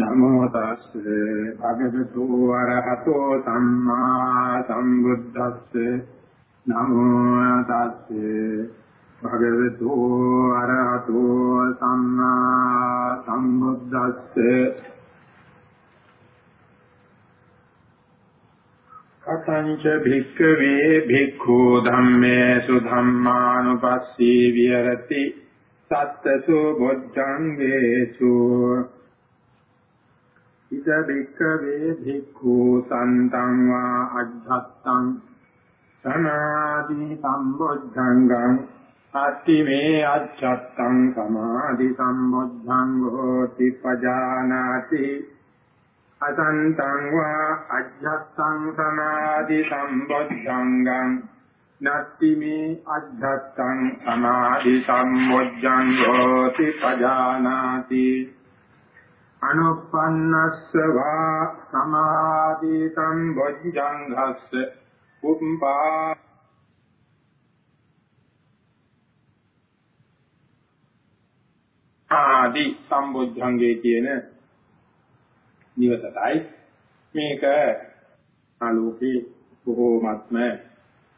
නමෝ තස්සේ භගවතු වරහතෝ සම්මා සම්බුද්දස්සේ නමෝ තස්සේ භගවතු වරහතෝ සම්මා සම්බුද්දස්සේ කතංච භික්ඛවේ භික්ඛු ධම්මේසු ධම්මානුපස්සී විහෙරති සත්තසෝ බොද්ධංගේසු ඉද බික්කවේ භික්ඛු සන්තං වා අජ්ජත්තං සමාධි සම්බොද්ධංගං අත්ති මේ අජ්ජත්තං සමාධි සම්බොද්ධං හෝති පජානාති අසන්තං වා අජ්ජත්තං සමාධි සම්බොද්ධංගං නත්ති මේ අජ්ජත්තං සමාධි සම්බොද්ධං හෝති පජානාති අනුප්පන්නස්ස වා සමාධි සම්බොජ්ජංඝස්ස උප්පා ආදි සම්බොජ්ජංගේ කියන නිවසටයි. මේක ආලෝකේ බොහෝමත්ම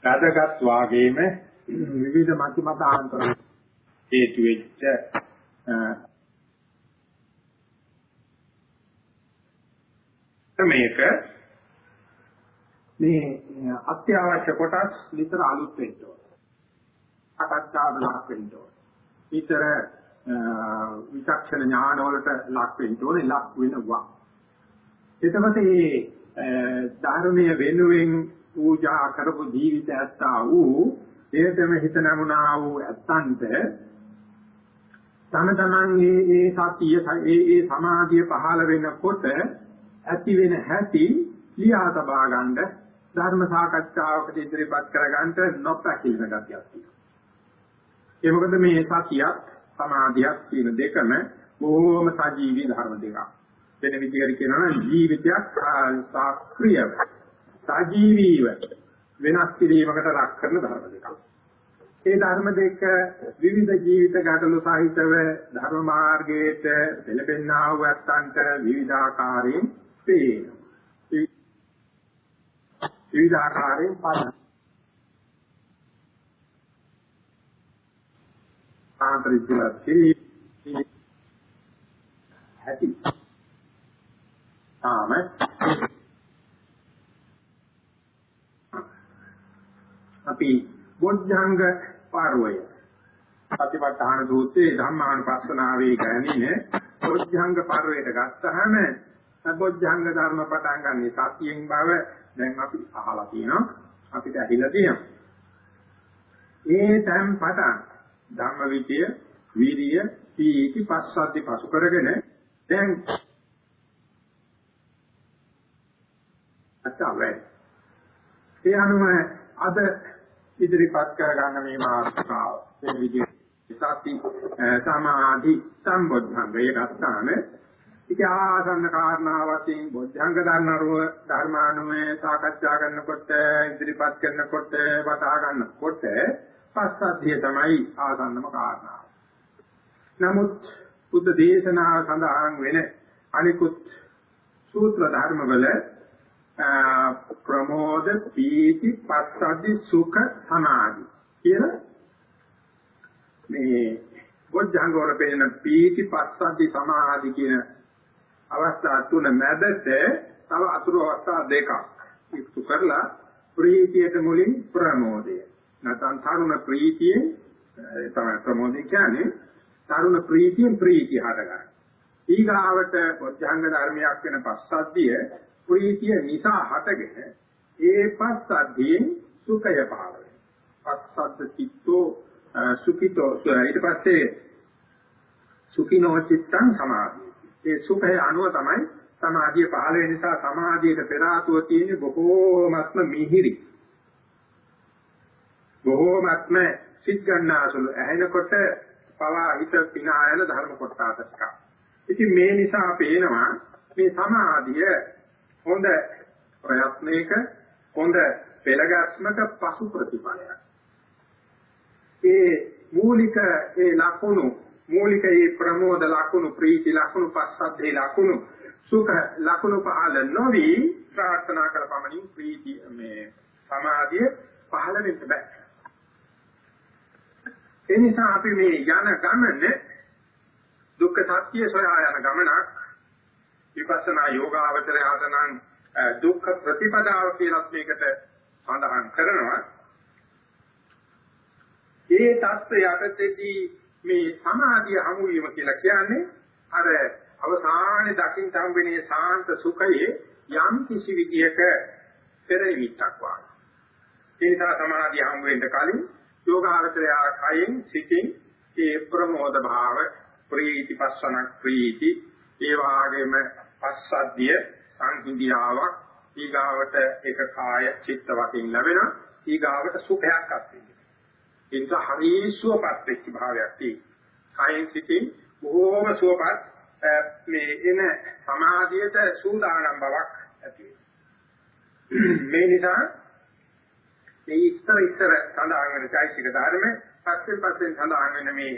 ගතගත් වාගේම විවිධ මත මතාන්තර හේතු වෙච්ච මේක මේ අත්‍යවශ්‍ය කොටස් විතර අලුත් වෙන්න ඕන. අකච්ඡාව ලක් වෙන්න ඕන. විතර විචක්ෂණ ඥාන වලට ලක් වෙන්න ඕනේ ලක් වෙනවා. එතකොට මේ ධර්මයේ වෙනුවෙන් පූජා කරපු ජීවිත ඇත්තා වූ එයටම හිත නමුනා වූ ඇත්තන්ට තම තමන්ගේ ඒ සතිය ඒ ඒ සමාධිය පහළ වෙනකොට ඇති වෙන හැටි ලියා තබා ගන්න ධර්ම සාකච්ඡාවකට ඉදිරිපත් කරගන්න නොපැකිලන ගතියක් තියෙනවා. ඒ මොකද මේ සතියක් සමාධියක් කියන දෙකම බොහෝම සජීවී ධර්ම දෙකක්. වෙන විදිහකට කියනවා නම් ජීවිතයක් සක්‍රියව සජීවීව වෙනස් කිරීමකට ලක් කරන ධර්ම දෙකක්. ඒ ධර්ම දෙක විවිධ ජීවිත ගැටලු සහිතව ධර්ම මාර්ගයේට පෙළපෙන්නා වූ ඇත්තන්ට විවිධාකාරයෙන් පේනවා. විවිධ ආකාරයෙන් පාදන. ආන්තරිකලා කිරි ඇති. ආම අපි බොද්ධංග පාරවය සතිපට්ඨාන සූත්‍රයේ ධම්මානුපස්සනාවේ ගැනීම බොද්ධංග පාරවයට ගත්තාම සබොජ්ජංග ධර්ම පටන් ගන්න සතියෙන් බව දැන් අපි අහලා තියෙනවා. අපිට ඇහිලා තියෙනවා. ඒ තැන් පටන් ධම්මවිචය වීරිය පීති පස්සද්ධි පසු කරගෙන දැන් අතවැ ඒ අනුව අද ඉදිරිපත් කරගන්න මේ මාතෘකාව. මේ විදිහට සති සමාධි සම්බොධ්ධංගය ගත්තාම ඉතින් ආසන්න කාරණා වශයෙන් බොද්ධංග ධර්මරුව ධර්මානුමය සාකච්ඡා කරනකොට ඉදිරිපත් කරනකොට වටහා ගන්නකොට පස්සද්ධිය තමයි ආසන්නම කාරණාව. නමුත් බුද්ධ දේශනාව සඳහන් වෙන අනිකුත් සූත්‍ර ධර්මවල ප්‍රමෝද පීති පස්සද්ධි සුඛ සමාධි කියලා මේ බොද්ධංග වල පෙන්නන පීති පස්සද්ධි සමාධි කියන අවස්ථා තුන මැදට තව අතුරු අවස්ථා දෙකක් ඉක්තු කරලා ප්‍රීතියට මුලින් ප්‍රමෝදය නැත්නම් තරුණ ප්‍රීතිය තමයි ප්‍රමෝදය කියන්නේ තරුණ ප්‍රීතියෙන් ප්‍රීතිය හටගන්න. ඊගාවට වොජ්ජංග ධර්මයක් වෙන පස්සද්ධිය ප්‍රීතිය නිසා හටගෙන ඒ පස්සද්ධියෙන් සුඛය පහළ වෙනවා. පස්සද්ධ චිත්තෝ සුඛිතෝ ඊට පස්සේ සුඛිනෝ චිත්තං සමාධි ඒ සුඛය අනුව තමයි සමාධිය පහළ වෙන නිසා සමාධියට පෙර ආතුව තියෙන බොහෝමත්ම මිහිරි බොහෝමත්ම සිත් ගන්නාසුළු ඇහෙනකොට පවා හිත පිනායන ධර්ම කොටසක්. ඉතින් මේ නිසා පේනවා මේ සමාධිය හොඳ ප්‍රයත්නයක හොඳ පෙළගස්මක පසු ප්‍රතිඵලයක්. ඒ මූලික ඒ ලක්ෂණ මූලික ඒ ප්‍රමෝද ලකුණු ප්‍රීති ලකුණු පස්සද්ධේ ලකුණු සුඛ ලකුණු පහළ නොවි ප්‍රාර්ථනා කළ පමණින් ප්‍රීති මේ සමාධිය පහළ වෙන්න බෑ. ඒ නිසා අපි මේ යන ගමන දුක්ඛ සත්‍ය සොයා යන ගමනක් විපස්සනා යෝගාවචරය හදනන් දුක්ඛ ප්‍රතිපදාව කියලා මේකට සඳහන් කරනවා. ඒ தත්ත්වය යටතේදී මේ සමාධිය හමු වීම කියලා කියන්නේ අර අවසානයේ දකින් සම්බෙනේ සාන්ත සුඛයේ යම් කිසි විදියක පෙරවිත්තක් වාගේ. ඒ නිසා සමාධිය හමු වෙන්න කලින් යෝගාවචරය කයින් සිතින් ඒ ප්‍රමෝද භාව ප්‍රීති පස්සන ප්‍රීති ඒ වාගේම පස්සද්ධිය සංහිඳියාවක් ඊගාවට ඒක කාය චිත්ත වශයෙන් ලැබෙනවා ඊගාවට සුඛයක් අත්විඳිනවා ඒ නිසා හරිසුවපත් වෙච්ච භාවයක් තියෙනවා කායෙන් සිතින් බොහෝම සුවපත් මේ එන සමාධියට සූදානම් බවක් ඇති මේ නිසා මේ ඉස්තර ඉස්තර සඳහන් වෙන චෛසික ධර්ම පස්සේ පස්සේ සඳහන් වෙන මේ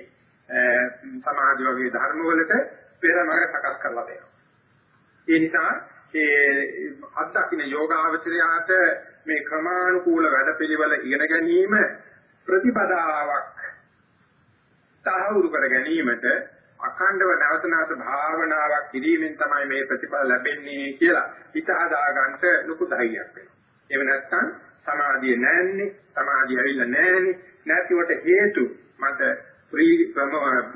සමාධි වගේ ධර්ම වලට පෙරමග සකස් කරලා දෙනවා. ඒ නිසා ඒ අත්දකින්න යෝගාවචරයාට මේ ක්‍රමානුකූල වැඩපිළිවෙල ඉගෙන ගැනීම ප්‍රතිපදාවක් තහවුරු කර ගැනීමට අඛණ්ඩව නැවත නැවත භාවනාවක් කිරීමෙන් තමයි මේ ප්‍රතිඵල ලැබෙන්නේ කියලා හිත හදාගන්න ලොකු ධෛර්යයක් වෙනවා. එහෙම නැත්නම් සමාධිය නැන්නේ, සමාධිය ඇවිල්ලා නැන්නේ, නැතිවට හේතු මට ප්‍රී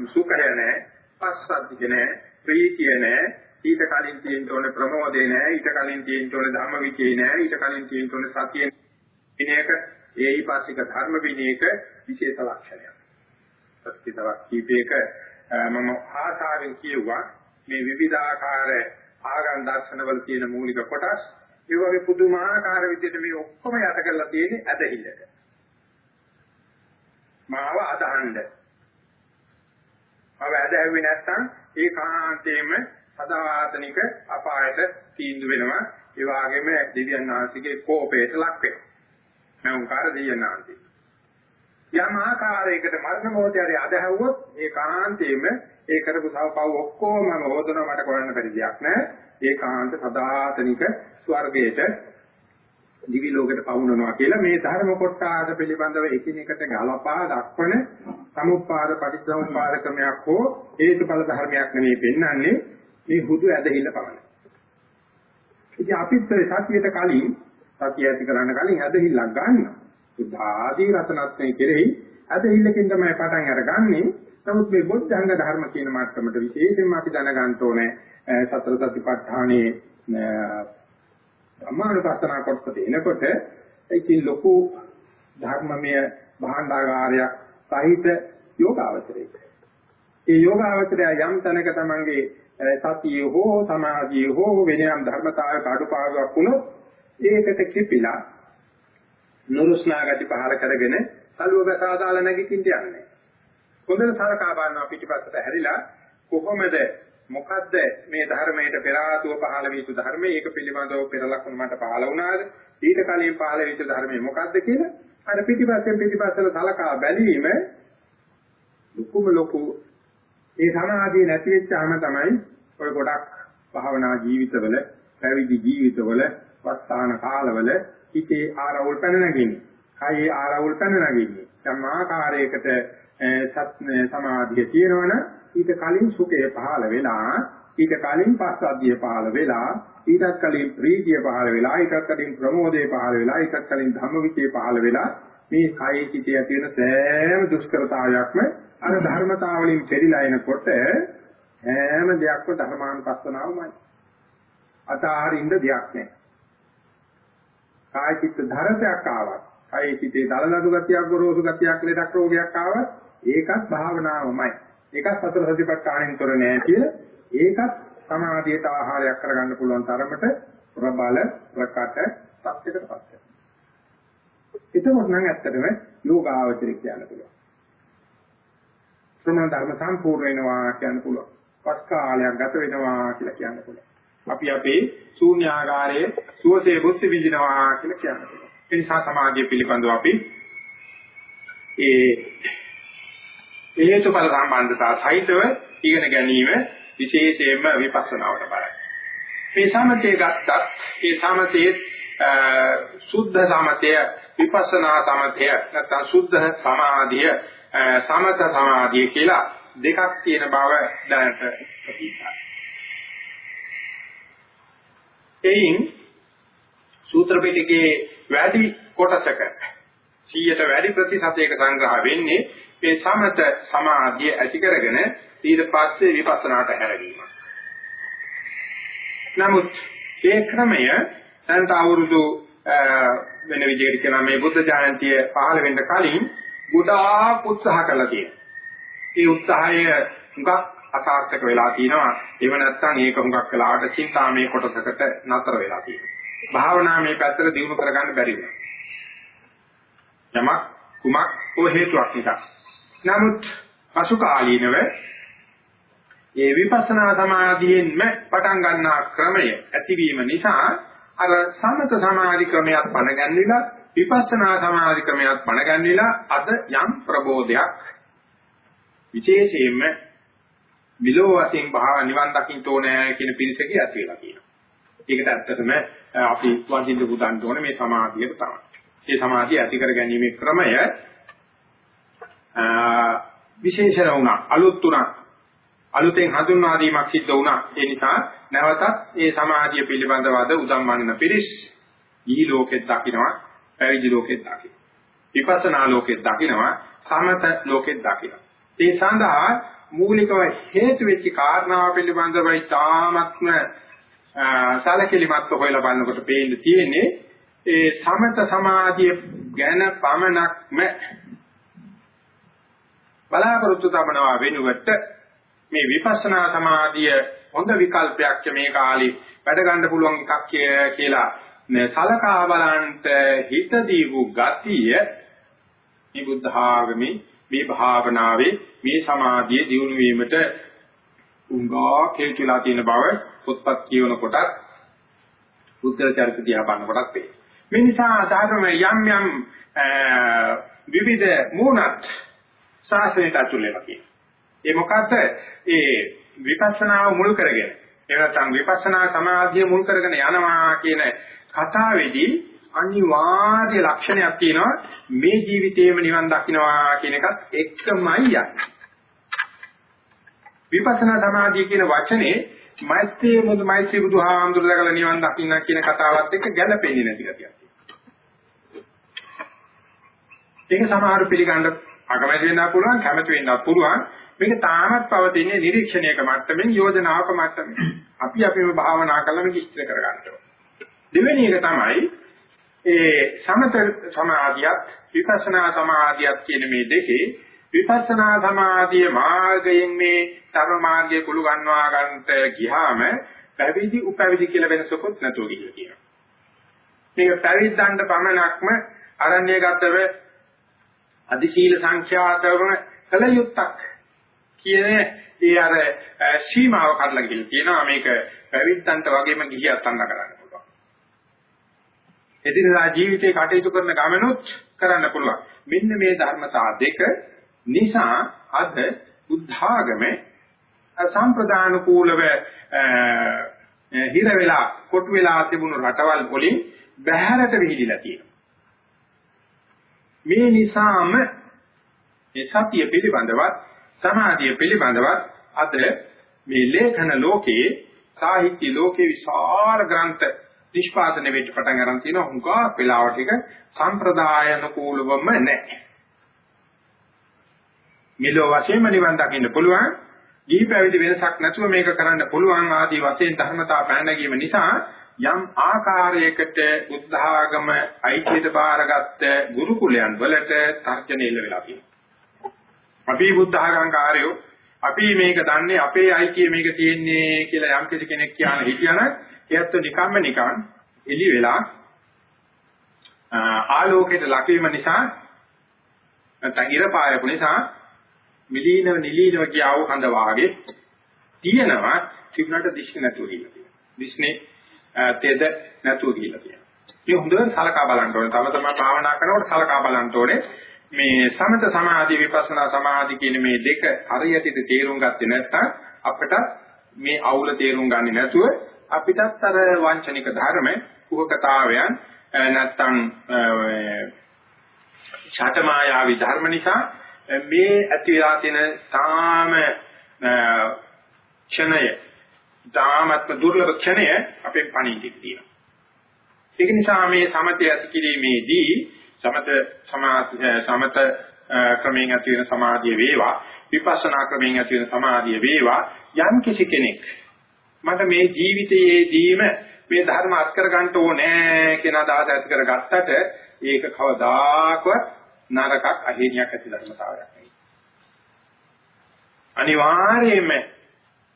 සුඛය නැහැ, පස්සද්ධිය නැහැ, ප්‍රීතිය නැහැ, ඊට කලින් තියෙන්න ඕනේ ප්‍රමෝදේ නැහැ, ඊට කලින් තියෙන්න ඕනේ ධම්මවිචේ නැහැ, ඊට කලින් තියෙන්න ඕනේ සතිය විනයක ඒහිපාසික ධර්ම විනයක විශේෂ ලක්ෂණයක්. සත්‍යිතවක් කීපයක මම ආසාවෙන් කියුවා මේ විවිධාකාර ආගම් දර්ශනවල තියෙන මූලික කොටස් ඒ වගේ පුදුමාකාර විදිහට මේ ඔක්කොම යට කරලා තියෙන්නේ ඇදහිල්ලට. මාව අදහන්න. මාව ඇදහුවේ නැත්නම් ඒ කාන්තේම සදාතනික අපායට තීන්දුව වෙනවා. ඒ වගේම දෙවියන් වහන්සේගේ කෝපයට ලක් වෙනවා. නෞකාර දෙවියන් වහන්සේ. යම් ආකාරයකට මරණ මොහොතේ අදහවුවොත් ඒ කාන්තේම ඒ කරපු තව පව් ඔක්කොම හොදනවා මට කරන්න බැරි දෙයක් නෑ ඒ කාන්ත සදාතනික ස්වර්ගයට දිවි ලෝකයට පවුනනවා කියලා මේ ධර්ම කොටාද පිළිබඳව එකිනෙකට ගලපා දක්වන සමුප්පාද පටිච්චසමුප්පාද ක්‍රමයක් හෝ හේතුඵල ධර්මයක් නෙමෙයි පෙන්වන්නේ මේ හුදු ඇදහිල්ල පමණයි. ඉතින් අපිත් සතියට කලින් සතිය ඇති කරන්න කලින් ඇදහිල්ලක් ගන්නවා. සුද්ධාදී රතනත්‍රය කෙරෙහි ඇදහිල්ලකින් තමයි පටන් අරගන්නේ. නමුත් මේ බොද්ධංග ධර්ම කියන මාර්ගකට විශේෂයෙන්ම අපි දැනගන්න ඕනේ සතර සතිපට්ඨානයේ ධර්මානුපස්සනා කොටස දෙනකොට ඒකේ ලොකු ධර්මමය භාණ්ඩාගාරයක් සහිත යෝගාවචරයක. ඒ යෝගාවචරය යම් තැනක තමන්ගේ සතිය හෝ සමාධිය හෝ වෙනයම් ධර්මතාවයක අඩුපාඩුවක් වුණොත් ඒකට කිපිලා නුරුස්නා ගති පහල කරගෙන සලුවක සාදාලා නැගිටින්න යන්නේ. හොඳට සලකා බලනවා පිටිපස්සට හැරිලා කොහොමද මොකද්ද මේ ධර්මයට පෙර ආතුව පහළ වී යුතු ධර්මයේ? ඒක පිළිබඳව පෙර ලක්ෂණ මට පහළ වුණාද? ඊට කලින් පහළ වී යුතු ධර්මයේ මොකද්ද කියලා? අර පිටිපස්සෙන් පිටිපස්සට සලකා බැලීම ලොකුම ලොකු ඒ සමාධිය නැති වෙච්චාම තමයි ඔය ගොඩක් භාවනා ජීවිතවල පැවිදි ජීවිතවල වස්තාන කාලවල හිතේ ආරවුල් පැන නැගින්නේ. කයේ ආරවුල් පැන නැගින්නේ. සමාකාරයකට සමාධිය තියෙනවනම් ඊට කලින් සුඛය පහළ වෙලා ඊට කලින් පස්සද්ධිය පහළ වෙලා ඊටත් කලින් ප්‍රීතිය පහළ වෙලා ඊටත් කලින් ප්‍රමෝදය පහළ වෙලා ඊටත් කලින් ධම්මවිචේ පහළ වෙලා මේ කයේ සිටේ තියෙන සෑම දුෂ්කරතාවයක්ම අර ධර්මතාවලින් පෙරිලා එනකොට හැම දෙයක්ම ධර්මානුපස්සනාවමයි අතාරින්න දෙයක් නැහැ කාය චිත්ත ධරතයක් ආවත්, කාය චිත්තේ දලනඩු ගතියක්, ගොරෝසු ගතියක්, ලෙඩක් රෝගයක් ආවත් ඒකත් භාවනාවමයි. ඒකත් සතර සතිපට්ඨානෙන් තොර නෑ කියලා ඒකත් සමාධියට ආහාරයක් කරගන්න පුළුවන් තරමට ප්‍රබල ප්‍රකට සත්‍යයකටපත් වෙනවා. එතකොට නම් ඇත්තටම යෝගාවචරික කියන්න පුළුවන්. ශ්‍රමණ ධර්ම සම්පූර්ණ වෙනවා කියන්න පුළුවන්. පස් කාලයක් ගත වෙනවා කියලා කියන්න පුළුවන්. අපි අපේ ශූන්‍යාකාරයේ සුවසේ බුද්ධ විඳිනවා කියලා කියනවා. ඒ නිසා සමාජය පිළිබඳව අපි ඒ හේතුඵල සම්බන්ධතාව සහිතව ඉගෙන ගැනීම විශේෂයෙන්ම විපස්සනාවට බලයි. මේ සමතේ ගත්තත් ඒ සමතේ සුද්ධ සමතය විපස්සනා සමතය නැත්නම් සුද්ධ සමාධිය සමත සමාධිය කියලා දෙකක් තියෙන බව දැනට ප්‍රතිපදයි. එයින් සූත්‍ර පිටකේ වැඩි කොටසක 100ට වැඩි ප්‍රතිශතයක සංග්‍රහ වෙන්නේ මේ සමත සමාධිය ඇති කරගෙන ඊට පස්සේ විපස්සනාට හැරවීම. නමුත් ඒ ක්‍රමය දැනට අවුරුදු වෙන විදිහට කියනවා මේ බුද්ධ ජයන්තිය පහළ වෙන්න කලින් ගොඩාක් උත්සාහ කළා තියෙනවා. ඒ උත්සාහය හුඟක් අසාර්ථක වෙලා තියෙනවා. ඒව නැත්තම් ඒක හුඟක් වෙලාවට චින්තාමය කොටසකට නතර වෙලා තියෙනවා. භාවනා මේ පැත්තට දියුණු කරගන්න බැරි වෙනවා. යමක් කුමක් ඔය හේතුවක් නිසා. නමුත් පසු කාලීනව ඒ විපස්සනා සමාධියෙන්ම පටන් ගන්නා ක්‍රමය ඇතිවීම නිසා අර සමත සමාධි ක්‍රමයක් පණ ගැන්විලා විපස්සනා සමාධි ක්‍රමයක් පණ ගැන්විලා අද යම් ප්‍රබෝධයක් විශේෂයෙන්ම විලෝ වශයෙන් භාව නිවන් දකින්න ඕනේ කියන පිරිසකේ ඇති වෙලා තියෙනවා. ඒකට ඇත්තටම අපි වඳින්න පුතන්න ඕනේ මේ සමාධිය තමයි. මේ සමාධිය ඇති කර ගැනීමේ ක්‍රමය විශේෂණ වුණා. අලුත් වුණා අලුතෙන් හඳුන්වා දීමක් සිද්ධ වුණා. ඒ නිසා නැවතත් මේ සමාධිය පිළිබඳව අද උදම්මන්න පිරිස් ඊ ලෝකෙත් දකින්නවා පැවිදි ලෝකෙත් දකින්නවා විපස්සනා ලෝකෙත් දකින්නවා සමත ලෝකෙත් දකින්නවා ඒ සඳහා මූලිකව හේතු වෙච්ච කාරණාව පිළිබඳව ඉතාමත්ම සාලකෙලිමත් හොයලා බලනකොට පේන්න තියෙන්නේ ඒ සමත සමාධිය ගැන පමණක්ම බලාපොරොත්තු තබනවා වෙනුවට මේ විපස්සනා සමාධිය හොඳ විකල්පයක් මේ කාලේ. වැඩ ගන්න පුළුවන් එකක් කියලා සලකා බලන්ට හිත දීපු ගතිය මේ බුද්ධ ආගමේ මේ භාවනාවේ මේ සමාධිය දියුණු වීමට උංගා කෙල්චලා තියෙන බව පොත්පත් කියවන කොටත් බුද්ධ චරිත දිහා බලන කොටත් වේ. මේ නිසා ධර්ම යම් යම් විවිධ මූණත් සාසනයට ඇතුළේලා කියනවා. ඒ මොකද්ද? ඒ විපස්සනාව මුල් කරගෙන එහෙම නැත්නම් විපස්සනා සමාධිය මුල් කරගෙන යනවා කියන කතාවේදී අනිවාර්ය ලක්ෂණයක් තියෙනවා මේ ජීවිතේම නිවන් දකින්නවා කියන එකත් එක්කමයි යන්නේ. විපස්සනා සමාධිය කියන වචනේ මෛත්‍රී මුදු මෛත්‍රී බුදුහාමුදුරුවෝ නිවන් දකින්න කියන කතාවත් එක්ක ගැළපෙන්නේ නැති ගතියක්. ඒක සමහර පිළිගන්න අකමැති වෙන්න පුළුවන් කැමති වෙන්නත් පුළුවන් මේක තාමත් පවතින්නේ නිරීක්ෂණයක මට්ටමින් යෝජනාවක මට්ටමින් අපි අපිව භාවනා කරලා මේක ඉස්තර කරගන්න ඕනේ දෙවෙනි එක තමයි ඒ සමත සමාධියත් විපස්සනා සමාධියත් කියන මේ දෙකේ විපස්සනා සමාධිය මාර්ගයෙන් මේ ධර්ම මාර්ගයේ කුළු ගන්නවා ගන්නට ගියාම පැවිදි උපැවිදි කියලා වෙනසකුත් නැතුව කියලා කියනවා. මේක පැවිද්දන්ට පමණක්ම අරණ්‍යගතව අධිශීල සංඛ්‍යාතව කල යුත්තක් කියන ඒ අර සීමාව කඩලා කියලා කියනවා මේක පැවිද්දන්ට වගේම ගිහියත් අන්න කරන්න පුළුවන්. එදිනදා ජීවිතේ කටයුතු කරන ගමනොත් කරන්න පුළුවන්. මෙන්න මේ ධර්මතා දෙක නිසා අද බුද්ධාගමේ සම්ප්‍රදාන කූලව හිර වෙලා කොටු වෙලා තිබුණු රටවල් වලින් බැහැරට විහිදිලා තියෙනවා. මේ නිසාම මේ සතිය පිළිබඳවත් සමාධිය පිළිබඳවත් අද මේ ලේඛන ලෝකයේ සාහිත්‍ය ලෝකයේ විශාල ග්‍රන්ථ නිෂ්පාදනය වෙන්න පටන් ගන්න තියෙනවා හුඟා වෙලාවට එක සම්ප්‍රදායනුකූලවම නැහැ. මෙලෝ වශයෙන්ම නිවන් දකින්න පුළුවන් ගිහි පැවිදි වෙනසක් නැතුව මේක කරන්න පුළුවන් ආදී වශයෙන් ධර්මතා පැනනගීම නිසා යම් ආකාරයකට බුද්ධ ආගම අයිතියට බාරගත්ත ගුරුකුලයන් වලට තර්ජන එල්ල වෙලා තියෙනවා. අපි බුද්ධ ආගම්කාරයෝ අපි මේක දන්නේ අපේ අයිතිය මේක තියෙන්නේ කියලා යම් කෙනෙක් කියන හිටියන එයත් නිකම්ම නිකන් එළි වෙලා ආලෝකයට ලකවීම නිසා නැත්නම් ඉර පායපු නිසා මිලීනව නිලීනව කියව හඳ වාගේ තියෙනවා තිබුණාට දිශ නැතුව කියලා තියෙනවා. දිස්නේ තෙද නැතුව කියලා තියෙනවා. මේ හොඳට සලකා බලන්න ඕනේ. තම තමන් භාවනා කරනකොට සලකා බලන්න ඕනේ. මේ සමත සමාධි විපස්සනා සමාධි කියන මේ දෙක හරියට තේරුම් ගත්තේ නැත්නම් අපිට මේ අවුල තේරුම් ගන්නේ නැතුව අපිටත් අර වංචනික ධර්ම කුහකතාවයන් නැත්තම් ඡටමායාවි ධර්ම නිසා මේ ඇති වෙලා තියෙන තාම ක්ෂණය තාමත්ම දුර්ලභ ක්ෂණය අපේ පණිවිඩෙක තියෙනවා. ඒක නිසා මේ සමතය ඇති කිරීමේදී සමත සමත ක්‍රමයෙන් ඇති වෙන සමාධිය වේවා විපස්සනා ක්‍රමයෙන් ඇති වෙන සමාධිය වේවා යම් කිසි කෙනෙක් මට මේ ජීවිතයේදීම මේ ධර්ම අත් කර ගන්න ඕනේ කියන අදහස ඇති කරගත්තට ඒක කවදාකවත් නරකක් අහිණියක් ඇති ධර්මතාවයක් නෙවෙයි. අනිවාර්යයෙන්ම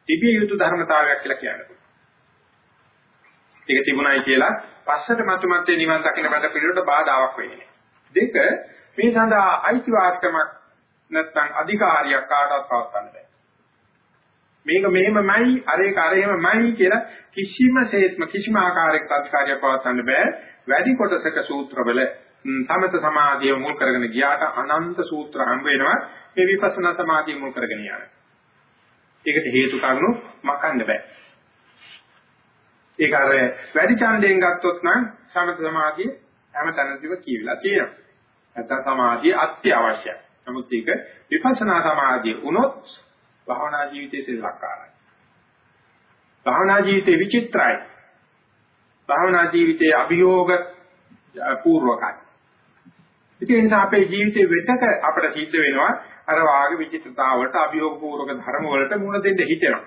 තිබිය යුතු ධර්මතාවයක් කියලා කියන්න ඒක තිබුණයි කියලා පස්සට මතු මතේ නිවන් දකින්න බඳ පිළිවෙලට බාධාවක් වෙන්නේ දෙක මේ සඳහා අයිතිවාසිකමක් නැත්නම් අධිකාරියක් කාටවත් පවත්වන්න බෑ. මේක මෙහෙමමයි අර ඒක අර එහෙමමයි කියලා කිසිම හේත්ම කිසිම ආකාරයක අධිකාරියක් පවත්වන්න බෑ. වැඩි කොටසක සූත්‍රවල සමත සමාධිය මුල් කරගෙන ගියාට අනන්ත සූත්‍ර හම්බ වෙනවා මේ විපස්සනා සමාධිය මුල් කරගෙන යන. ඒකට හේතු කාරණු මකන්න බෑ. ඒක අර වැඩි ඡන්දයෙන් ගත්තොත් නම් සමත සමාධිය හැම තැනදීම කියවිලා තියෙනවා. නැත්නම් සමාධිය අත්‍යවශ්‍යයි. නමුත් ඒක විපස්සනා සමාධිය වුණොත් භාවනා ජීවිතයේ සෙල්ලක්කාරයි. භාවනා ජීවිතේ විචිත්‍රයි. භාවනා ජීවිතයේ අභියෝග පූර්වකයි. ඉතින් ඒ නිසා අපේ ජීවිතේ වෙතක අපිට සිද්ධ වෙනවා අර වාගේ විචිත්‍රතාවලට අභියෝග පූර්වක ධර්ම වලට මුහුණ දෙන්න හිතෙනවා.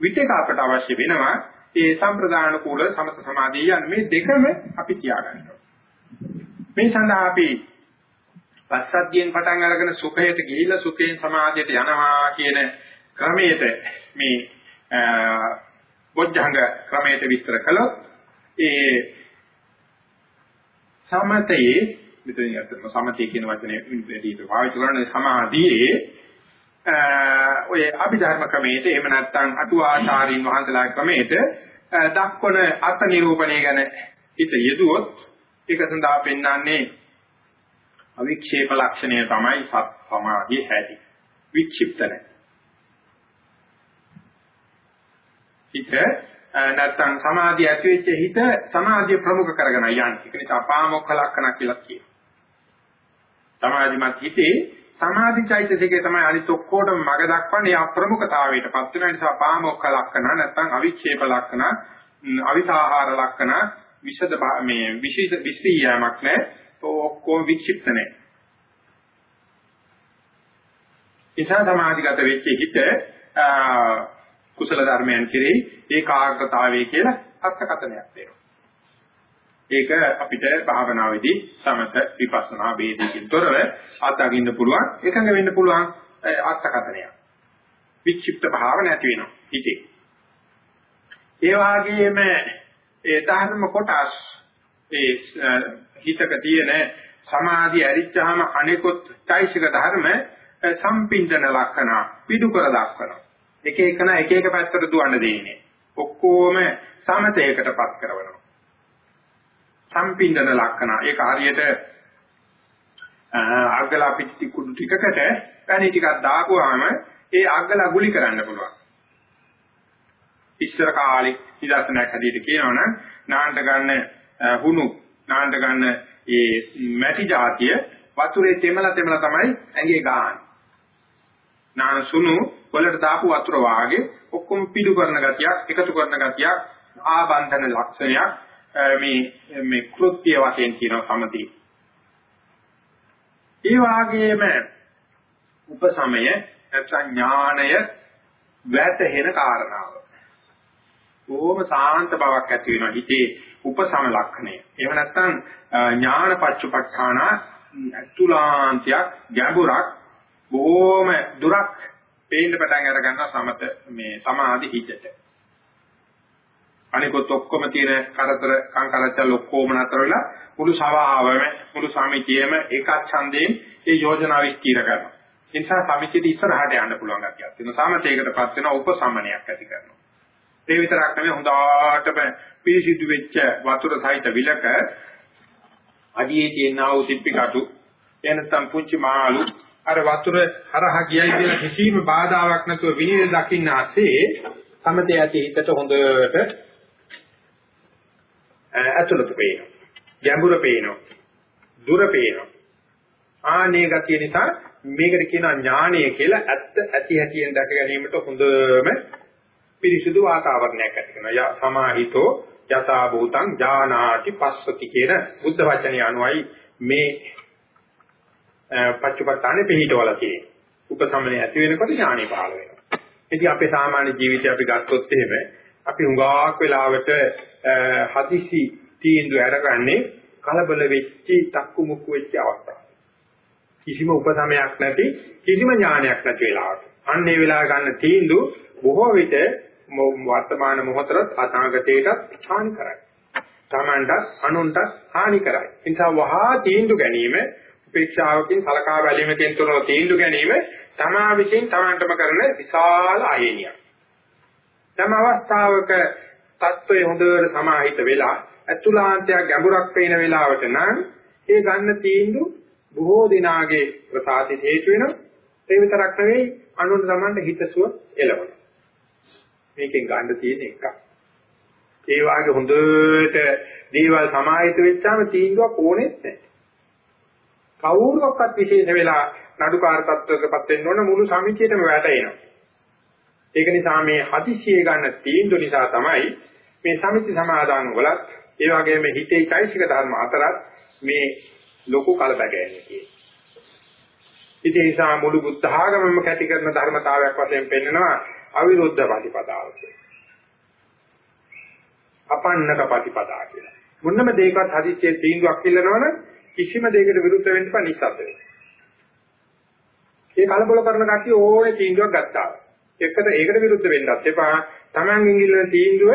විතක අපට අවශ්‍ය වෙනවා ඒ සම්ප්‍රදාන කුල සමත සමාධිය යන මේ දෙකම අපි තියාගන්නවා. මේ සඳහා අපි පස්සද්ධියෙන් පටන් අරගෙන සුඛයට ගිහිලා සුඛයෙන් සමාධියට යනවා කියන ක්‍රමයට මේ බොද්ධංග ක්‍රමයට විස්තර කළොත් ඒ සමතයේ මෙතන අතන සමතය කියන වචනේ වැඩිට පාවිච්චි කරන සමාධියේ ඔය අභිධර්ම ක්‍රමයට එහෙම නැත්නම් අටුවාචාරින් වහන්සේලා ක්‍රමයට දක්වන අර්ථ නිරූපණය ගැන හිත යෙදුවොත් ඒක සඳහා පෙන්වන්නේ අවික්ෂේප ලක්ෂණය තමයි සත් සමාධිය හැටි. වික්ෂිප්ත නැහැ. හිත නැත්තම් සමාධිය ඇති වෙච්ච හිත සමාධිය ප්‍රමුඛ කරගෙන යන්නේ. ඒක නිසා පාමොක්ඛ ලක්ෂණ කියලා කියනවා. සමාධිමත් හිතේ සමාධි චෛතසිකේ තමයි අනිත් ඔක්කොටම මග දක්වන්නේ අප්‍රමුඛතාවයටපත් වෙන නිසා පාමොක්ඛ ලක්ෂණ නැත්තම් අවික්ෂේප ලක්ෂණ අවිසාහාර ලක්ෂණ විෂද මේ විශේෂ විශ්‍රීයමක් නැහැ ඔක්කොම වික්ෂිප්ත නැහැ. නිසා සමාධිගත වෙච්ච හිත කුසල ධර්මයන් කෙරෙහි ඒකාග්‍රතාවය කියලා අර්ථකථනයක් දෙනවා. ඒක අපිට භාවනාවේදී සමත විපස්සනා වේදකින් තොරව අත්දකින්න පුළුවන් එකඟ වෙන්න පුළුවන් අර්ථකථනයක්. වික්ෂිප්ත භාව නැති වෙනවා හිතේ. ඒ වගේම ඒ ධර්ම කොටස් ඒ හිතක තියෙන සමාධිය ඇරිච්චාම අනෙකුත් চৈতසික ධර්ම සම්පින්දන ලක්ෂණ පිටු කර දක්වනවා. එක එකන එක එක පැත්තට දුවන්න දෙන්නේ. ඔක්කොම සමතයකටපත් කරනවා. සම්පින්දන ලක්ෂණ ඒක හරියට අග්ගලා පිටි කුඩු ටිකකට පැණි ටිකක් දාපුවාම ඒ අග්ගලා ගුලි කරන්න පුළුවන්. ඉස්සර කාලේ නිදර්ශනයක් හැටියට කියනවනම් නාන්න ගන්න හුණු නාන්න ගන්න ඒ මැටි జాතිය වතුරේ තෙමලා තෙමලා තමයි ඇඟේ ගහන්නේ. නාන සුණු වලට දාපු වතුර වාගේ ඔක්කොම පිළු කරන ගතියක් එකතු කරන ගතියක් ආබන්ධන ලක්ෂණයක් මේ මේ කෘත්‍ය වශයෙන් කියන සමති. ඒ වාගේම උපසමය නැත්නම් ඥාණය වැටහෙන කාරණාව. බොහොම සාන්ත බවක් ඇති වෙනවා හිතේ උපසම ලක්ෂණය. එහෙම නැත්නම් ඥානපච්චපට්ඨාන අතුලාන්තයක් ගැඹුරක් බොහොම දුරක් පේන්න පටන් අර ගන්නවා සමත මේ සමාධි හිතට. අනිකොත් ඔක්කොම තියෙන කරතර කංකරච්චල් ඔක්කොම නතර වෙලා මුළු සභාවම මුළු සමිතියම එකක් ඡන්දයෙන් ඒ යෝජනාව විස්තීර කරනවා. ඒ නිසා සමිතියට ඉස්සරහට යන්න පුළුවන් ගැතියක් තියෙනවා. සමතේකටපත් වෙන උපසමනයක් ඇති කරනවා. ඒ විතරක් නෙවෙයි හොඳටම පිරිසිදු වෙච්ච වතුර සහිත විලක අඩියේ තියෙනා වූ සිප්පි කටු එනතම් පුංචි මාළු අර වතුර හරහා ගියයි කියන කිසිම බාධාවක් නැතුව විනිවිද දකින්න ASCII සමතේ ඇති හිතට හොඳට ඇතුළත පේනවා. ගැඹුර පේනවා. දුර පේනවා. ආනේ ගතිය නිසා මේකට කියනවා ඥානය කියලා ඇත්ත ඇති හැටියෙන් දැක ගැනීමට හොඳම පිරිසුදු වාතාවරණයක් ඇති කරනවා. සමාහිතෝ යථා භූතං ඥානාති පස්සති කියන බුද්ධ වචනේ අනුවයි මේ පච්චපට්ඨානේ පිළිහිටවල තියෙන්නේ. උපසමනේ ඇති වෙනකොට ඥානෙ පහළ වෙනවා. ඉතින් අපේ සාමාන්‍ය ජීවිතය අපි ගත්තොත් එහෙම අපි හුඟක් වෙලාවට හදිසි තීන්දුව අරගන්නේ කලබල වෙච්චි තක්කු මුක්කු වෙච්ච අවස්ථාව. කිසිම උපසමයක් නැති කිසිම ඥානයක් නැති වෙලාවට. අන්න ඒ වෙලාව ගන්න තීන්දුව බොහෝ විට වර්තමාන මොහොතට අනාගතයටත් හානි කරයි. තමන්ටත් අනුන්ටත් හානි කරයි. ඒ නිසා වහා තීන්දු ගැනීම උපේක්ෂාවකින් සලකා බැලීමකින් තුනෝ තීන්දු ගැනීම තමා විසින් තමන්ටම කරන විශාල අයෙනියක්. තම අවස්ථාවක தত্ত্বය හොඳට සමාහිත වෙලා අතුලාන්තයක් ගැඹුරක් පේන වෙලාවට නම් ඒ ගන්න තීන්දු බොහෝ දිනාගේ ප්‍රසාදිත හේතු වෙනවා. ඒ විතරක් නෙවෙයි අනුන් තමන්ට හිතසුව එළවෙනවා. මේකෙන් ගන්න තියෙන එකක්. ඒ වාගේ හොඳට දේවල් සමාහිත වෙච්චාම තීන්දුවක් ඕනෙත් නැහැ. කවුරුවක්වත් විශේෂ වෙලා නඩුකාර තත්ත්වයකපත් වෙන්න ඕන මුළු සමිතියටම වැටෙනවා. ඒක නිසා මේ හදිසියේ ගන්න තීන්දුව නිසා තමයි මේ සමිති සමාදාන වලත් ඒ වගේම හිතේ চৈতසික ධර්ම අතරත් මේ ලොකු කලබගෑනිය තියෙන්නේ. ඉතින් ඒ නිසා මුළු බුද්ධ ආගමම කැටි කරන ධර්මතාවයක් වශයෙන් පෙන්නනවා අවිරුද්ධ ප්‍රතිපදාව කියලා. අපන්නක ප්‍රතිපදා කියලා. මොන්නම දෙයකට හදිස්සියේ තීන්දුවක් ඉල්ලනවනම් කිසිම දෙයකට විරුද්ධ වෙන්න බෑ නිස්සද්ද වෙන්න. ඒ කලබල කරන කට්ටිය ඕනේ තීන්දුවක් ගත්තා. එකට ඒකට විරුද්ධ වෙන්නත් එපා. Taman ඉල්ලන තීන්දුව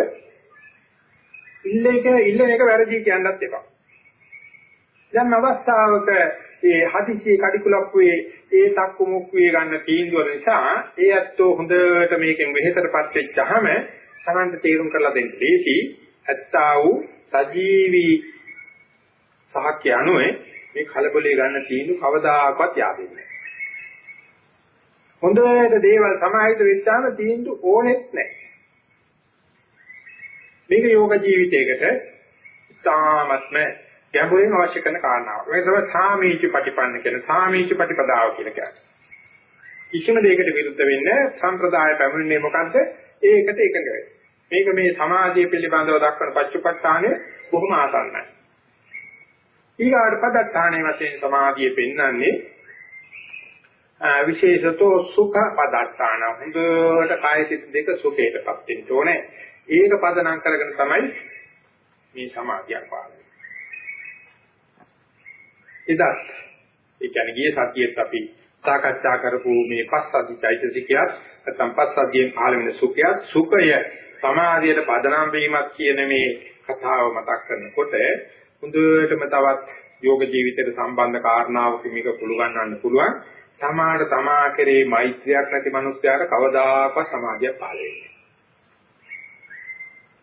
ඉල්ල එක ඉල්ලන එක වැරදි කියන්නත් එපා. යම් අවස්ථාවක ඒ හදිසියේ කඩිකුලප්පුවේ ඒ තක්කු මුක්කුවේ ගන්න තීන්දුව නිසා ඒ ඇත්තෝ හොඳට මේකෙන් වෙහෙතරපත් වෙච්චාම Tamanට තීරුම් කරලා දෙන්න ලේසි. ඇත්තා වූ සජීවී සහක්‍ය අනුවේ මේ කලබලේ ගන්න තීන්දුව කවදාකවත් yaadෙන්නේ නැහැ. හොඳට දේවල් සමාහිත වෙච්චාම තීන්දුව ඕනෙත් නැහැ. මේක යෝග ජීවිතයකට ඉතාමත්ම ගැඹුරින් අවශ්‍ය කරන කාරණාවක්. මේ තමයි සාමීච ප්‍රතිපන්න කියන සාමීච ප්‍රතිපදාව කියලා කියන්නේ. කිසිම දෙයකට විරුද්ධ වෙන්නේ සම්ප්‍රදාය පැමිණෙන්නේ මොකද්ද? ඒකට එකඟ වෙයි. මේක මේ සමාධිය පිළිබඳව දක්වන පච්චපට්ඨානය බොහොම ආසන්නයි. ඊගාට පදත්තානේ වශයෙන් සමාධිය පෙන්වන්නේ විශේෂතෝ සුඛ පදත්තාන හොඳට කාය සිත් දෙක සුඛයටපත් වෙන්න ඕනේ. ඒක පදනම් කරගෙන තමයි මේ සමාධියක් පාදන්නේ. එදත් ඒ කියන්නේ ගිය සතියේත් අපි සාකච්ඡා කරපු මේ පස්සද්ධි චෛතසිකයත් නැත්නම් පස්සද්ධියෙන් පහළ වෙන සුඛයත් සුඛය සමාධියට පදනම් වීමක් කියන මේ කතාව මතක් කරනකොට හොඳටම තවත් යෝග ජීවිතයට සම්බන්ධ කාරණාවක මේක පුළුගන්නන්න පුළුවන්. තමාට තමා කෙරේ මෛත්‍රියක් නැති මනුස්සයාට කවදාකවත් සමාධිය පහළ වෙන්නේ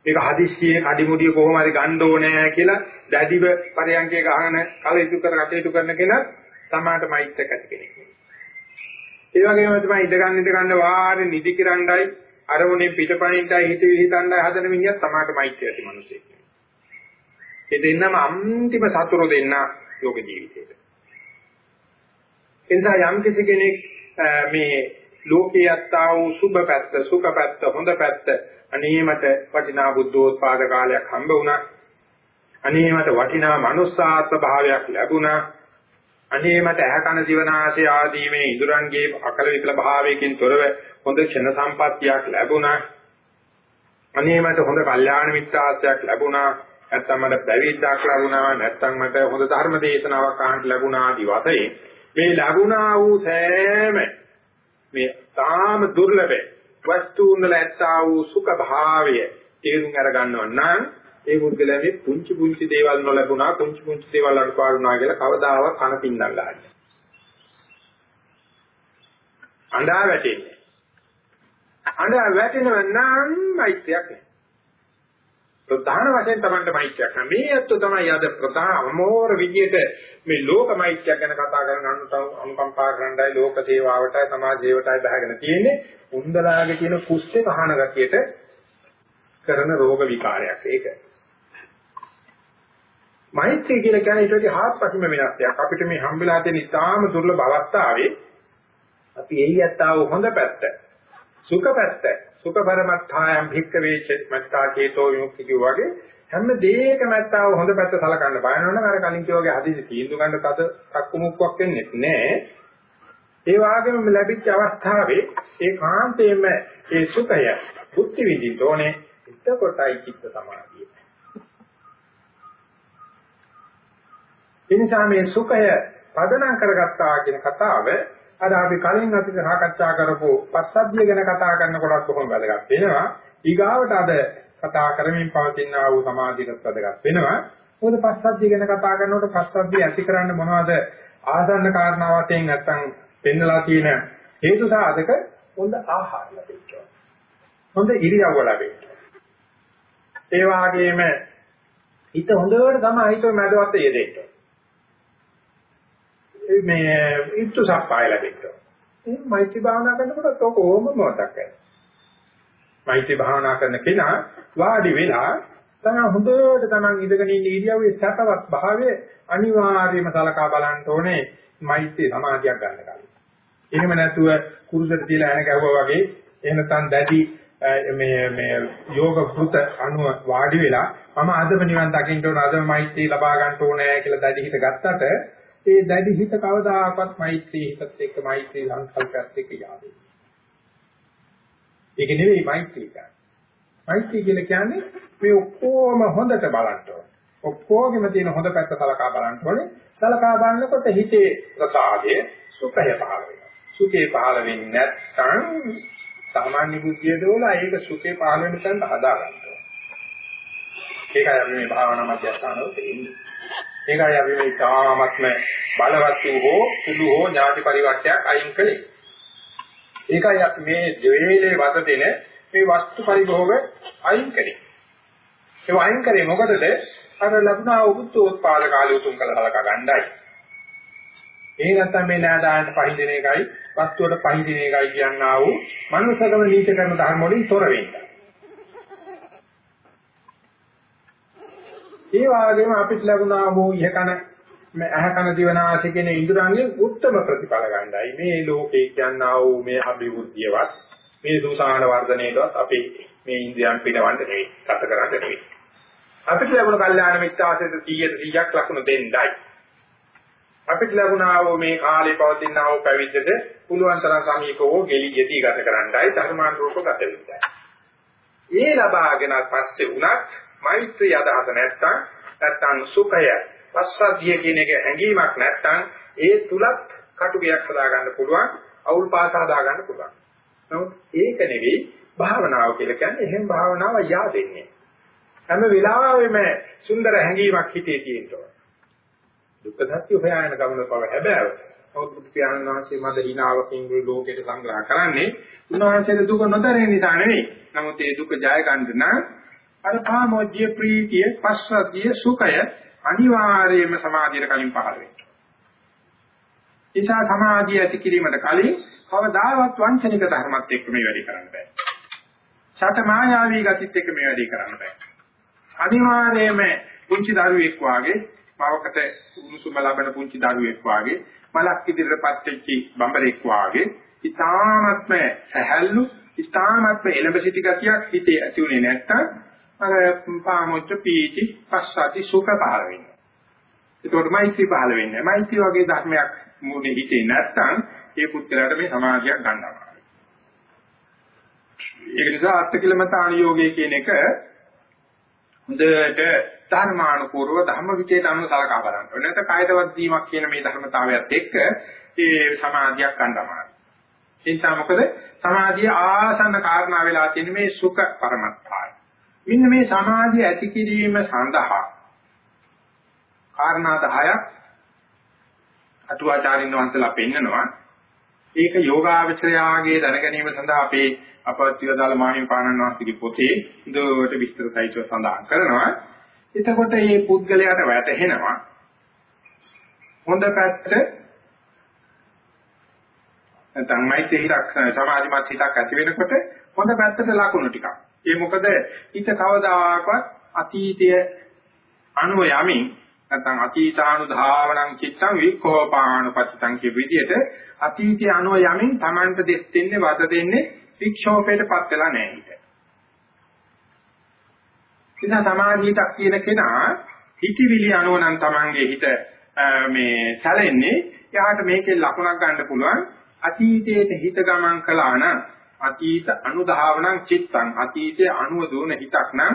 මේක හදිස්සියේ කඩිමුඩිය කොහොම හරි ගන්න ඕනේ කියලා දැඩිව පරයන්කේ ගහන කලයුතු කර කටයුතු කරන කෙනා තමාට මෛත්‍රියක් ඇති කෙනෙක්. ඒ වගේම තමයි ඉඳ ගන්න ඉඳ ගන්න වාරේ නිදි කිරණ්ඩයි අරමුණේ පිටපණින්ටයි හිත විහිදන්නයි හදන මිනිහත් තමාට මෛත්‍රිය ඇති මිනිසෙක්. ඒ දෙන්නම අන්තිම සතුරු දෙන්න යෝග ජීවිතේට. එනිසා යම් කිසි කෙනෙක් මේ ලෝකයේ යත්තා වූ සුභ පැත්ත, සුඛ පැත්ත, හොඳ පැත්ත අනේ මට වටිනා බුද්ධෝත්පාද කාලයක් හම්බ වුණා. අනේ මට වටිනා මනුස්සාත්ම භාවයක් ලැබුණා. අනේ මට ඇහ කන දිවනාසය ආදී මේ ඉඳුරන්ගේ අකල විකල භාවයකින් තොරව හොඳ ක්ෂණ සම්පත්තියක් ලැබුණා. අනේ මට හොඳ කල්යාණ මිත්‍රාශ්‍රයක් ලැබුණා. නැත්තම් මට පැවිද්දක් ලැබුණා. නැත්තම් මට හොඳ ධර්ම දේශනාවක් අහන්න ලැබුණා ආදී වශයෙන් මේ ලැබුණා වූ සෑම මේ තාම දුර්ලභ වස්තුන් වල ඇත්තා වූ සුඛ භාවය තේරුම් අර ගන්නව නම් ඒ පුද්ගලයා මේ පුංචි පුංචි දේවල් නොලැබුණා පුංචි පුංචි දේවල් අඩපාරුණා කියලා කවදාවත් කන පින්නක් ගන්න. අඬා වැටෙන්නේ. අඬා වැටෙනව නම් මෛත්‍රියක් නෑ. ප්‍රධාන වශයෙන් Tamanට මෛත්‍රියක් කරන මේ ඇත්ත තමයි අද ප්‍රධානමෝර විදියට මේ ලෝක මෛත්‍රියක් ගැන කතා කරන අනුකම්පා කරන්නයි ලෝක සේවාවටයි සමාජ සේවයටයි බහගෙන තියෙන්නේ. උන්දලාගේ කියන කුස්සේ කහන ගතියට කරන රෝග විකාරයක් ඒක. මෛත්‍රිය කියලා කියන්නේ ඊට වඩා හාත්පසින්ම වෙනස් දෙයක් අපිට මේ හම්බෙලා තියෙන ඉතාම දුර්ලභ අවස්ථාවේ අපි එයි යත්තාව හොඳ පැත්ත සුඛ පැත්ත සුඛ පරමත්ථායම් භික්කවේ මත්තා චේතෝ විමුක්ති කියවාගේ හැම දෙයකම මත්තාව හොඳ පැත්ත සලකන්න බයනවනම් අර කලින් කිව්වාගේ හදිසි තීන්දුව ගන්න තද කක්කුමුක්කක් වෙන්නේ නැහැ. ඒ වගේම ලැබිච්ච අවස්ථාවේ ඒ කාන්තේම ඒ සුඛය බුද්ධ විඳින්න ඕනේ. එතකොටයි චිත්ත සමාධිය. එනිසා මේ සුඛය පදනම් කරගත්තා කියන කතාව අර අපි කලින් අපි සාකච්ඡා කරපු පස්සද්ධිය ගැන කතා කරනකොටත් කොහොම වැදගත් වෙනවා. ඊගාවට අද කතා කරමින් පවතින ආ වූ සමාධියත් වැදගත් වෙනවා. මොකද පස්සද්ධිය ගැන කතා කරනකොට පස්සද්ධිය ඇති කරන්න මොනවද ආසන්න කාරණා වශයෙන් නැත්තම් පෙන්නලා තියෙන හේතු සාධක හොඳ ආහාර ලැබෙන්න. හොඳ ඉරියව්ව ලැබෙන්න. ඒ වගේම හිත හොඳට තමයි හිත මැදවත් යෙදෙන්න. මේ ඉත්තු සප්පාය ලැබෙන්න. මේ මෛත්‍රී භාවනා කරනකොට ඔක ඕම මොකක්ද කරන්නේ? මෛත්‍රී භාවනා කරන කෙනා වාඩි වෙලා තමයි හොඳට තමන් ඉඳගෙන ඉන්න ඉරියව්වේ සැපවත් භාවයේ අනිවාර්යයෙන්ම සලකා බලන්න ඕනේ මෛත්‍රී සමාධියක් ගන්න කලින්. එහෙම නැතුව කුරුසට තියලා එන ගැහුවා වගේ එහෙම නැත්නම් දැඩි මේ මේ යෝග කෘත අනුව වාඩි වෙලා මම අදම නිවන් දකින්න ඕන අදම මෛත්‍රී ලබා ගන්න ඕනේ කියලා දැඩි හිත ගත්තට ඒ දැඩි හිත කවදාකවත් මෛත්‍රී හිතත් එක්ක මෛත්‍රී සංකල්පයත් එක්ක යාවේ. ඒක නෙවෙයි මෛත්‍රී කියන්නේ. මෛත්‍රී කියලා කියන්නේ මේ ඔක්කොම හොඳට බලන්න ඕනේ. ඔක්කොගෙම තියෙන හොඳ පැත්ත සලකා බලන්න ඕනේ. සලකා බලනකොට හිතේ ප්‍රසාදයේ සුඛය පහළ වෙනවා. සුඛේ පහළ වෙන්නේ නැත්නම් සාමාන්‍ය බුද්ධිය දෝලා ඒක සුඛේ පහළ වෙන තැනට හදා ගන්න ඕනේ. ඒකයි අපි මේ භාවනා මධ්‍යස්ථානවල තියෙන්නේ. ඒකයි අපි මේ තාමත්ම බලවත් වූ හෝ සුළු හෝ ඥාති පරිවර්තයක් අයින් කළේ. ඒකයි අපි මේ ද්වේලේ වත දෙන මේ වස්තු පරිභෝග අයින් කළේ. ඒ අයින් කරේ මොකටද? අර ලබුණා උත්පාද කාලය උතුම් කළ හලක ගන්නයි. ඒ නැත්තම් මේ නෑදායන්ට පහඳින එකයි වස්තුවට පහඳින එකයි කියනා වූ මනුස්සකම නීච කරන ධර්ම වලින් තොර වෙන්න. ඒ වගේම අපිට ලැබුණා වූ ඉහකන ඇහ කන දිවනාසය කියන ඉන්ද්‍රයන්ගෙන් උත්තම ප්‍රතිඵල ගන්නයි මේ ලෝකේ කියනා වූ මේ අභිවෘද්ධියවත් මේ සූසාන වර්ධනයේවත් අපි මේ ඉන්ද්‍රයන් පිටවන්න නෙවෙයි ගත කරන්න නෙවෙයි. අපිට ලැබුණ කල්යාණ මිත්‍යාසයට 100ට 100ක් ලකුණු දෙන්නයි. අපිට ලැබුණා වූ මේ කාලේ පවතිනා වූ පැවිද්දට පුළුවන් තරම් සමීපව ගෙලියෙදී ගත කරන්නයි ධර්මානුරූප ගත වෙන්නේ. ඒ ලබාගෙන පස්සේ උනත් මෛත්‍රී අදහස නැත්තම් නැත්තම් සුඛය පස්සද්ධිය කියන එක හැඟීමක් නැත්තම් ඒ තුලත් කටුකයක් හදාගන්න පුළුවන් අවුල් පාස හදාගන්න පුළුවන්. නමුත් ඒක නෙවෙයි භාවනාව කියලා කියන්නේ එහෙම භාවනාව yaadෙන්නේ. හැම වෙලාවෙම සුන්දර හැඟීමක් හිතේ තියෙනවා. දුක්ඛ සත්‍ය හොයාගෙන ගමන බව හැබෑව. නමුත් බුදු පියාණන් වහන්සේ මද හිණාවකින් ලෝකෙට සංග්‍රහ කරන්නේ උන්වහන්සේට දුක නොදැනෙන නිසා නෙවෙයි. නමුත් ඒ දුක ජය ගන්න නම් අර කාමෝජ්‍ය ප්‍රීතිය පස්සද්ධිය සුඛය අනිවාර්යයෙන්ම සමාධියට කලින් පහළ වෙනවා. ඒසා සමාධිය ඇති කිරීමට කලින් කවදාවත් වංචනික ධර්මත් එක්ක මේ වැඩි කරන්න බෑ. ඡට මායාවී ගතිත් එක්ක මේ වැඩි කරන්න බෑ. අනිවාර්යයෙන්ම පුංචි දරුවෙක් වාගේ මවකට උණුසුම ලබන පුංචි දරුවෙක් වාගේ මලක් ඉදිරියටපත් වෙච්ච බඹරෙක් වාගේ ඊ타ත්ම සහැල්ලු ඊ타ත්ම එළඹ සිටි ගතියක් හිතේ ඇති උනේ නැත්තම් අර පාමොච්ච පීති පස්සති සුඛ පහළ වෙනවා. ඒකෝට මෛත්‍රී පහළ වෙන්නේ. මෛත්‍රී වගේ ධර්මයක් මූලෙ හිතේ නැත්නම් ඒ පුත්‍රයාට මේ සමාධියක් ගන්නවා. ඒක නිසා අත්කිලමතාන යෝගයේ කියන එක හොඳට ධර්මානුකූලව ධම්ම විචේත අනුව සලකා බලන්න ඕනේ. නැත්නම් කායදවත් දීමක් කියන මේ ධර්මතාවයත් එක්ක ඒ සමාධියක් ගන්නවා. ඒ නිසා මොකද සමාධිය ආසන්න කාරණා වෙලා තියෙන මේ සුඛ පරමත්තාය. මෙන්න මේ සමාධිය ඇති කිරීම සඳහා කාරණා 10ක් අටුවාචාරින් වහන්සේලා පෙන්නනවා. ඒක යෝගාවචරයාගේ දැන ගැනීම සඳහා අපේ අපත්‍ය දාල මාහිමි පාණන් වහන්සේගේ පොතේ දුවට විස්තර සහිතව සඳහන් කරනවා. එතකොට මේ පුද්ගලයාට වැටහෙනවා හොඳ පැත්ත නැත්නම් මෛත්‍රී හිතක් සමාධිමත් හිතක් ඇති වෙනකොට හොඳ පැත්තට ලකුණු ටිකක්. ඒ මොකද හිත කවදාකවත් අතීතය අනුව යමින් නැත්නම් අතීතානුධාවනං චිත්තං වික්ඛෝපානුපතිතං කිය විදිහට අතීතය අනුව යමින් Tamanට දෙස් දෙන්නේ වද දෙන්නේ වික්ෂෝපයටපත් වෙලා නැහැ හිත. ඉතින් සමාධියට කියන කෙනා හිතවිලි අනුව නම් Tamanගේ හිත මේ සැලෙන්නේ එයාට මේකේ ලකුණක් ගන්න පුළුවන් අතීතයේ හිත ගමන් කළා නම් අතීත අනුධාවනං චිත්තං. අතීතයේ අනුව දුවන හිතක් නම්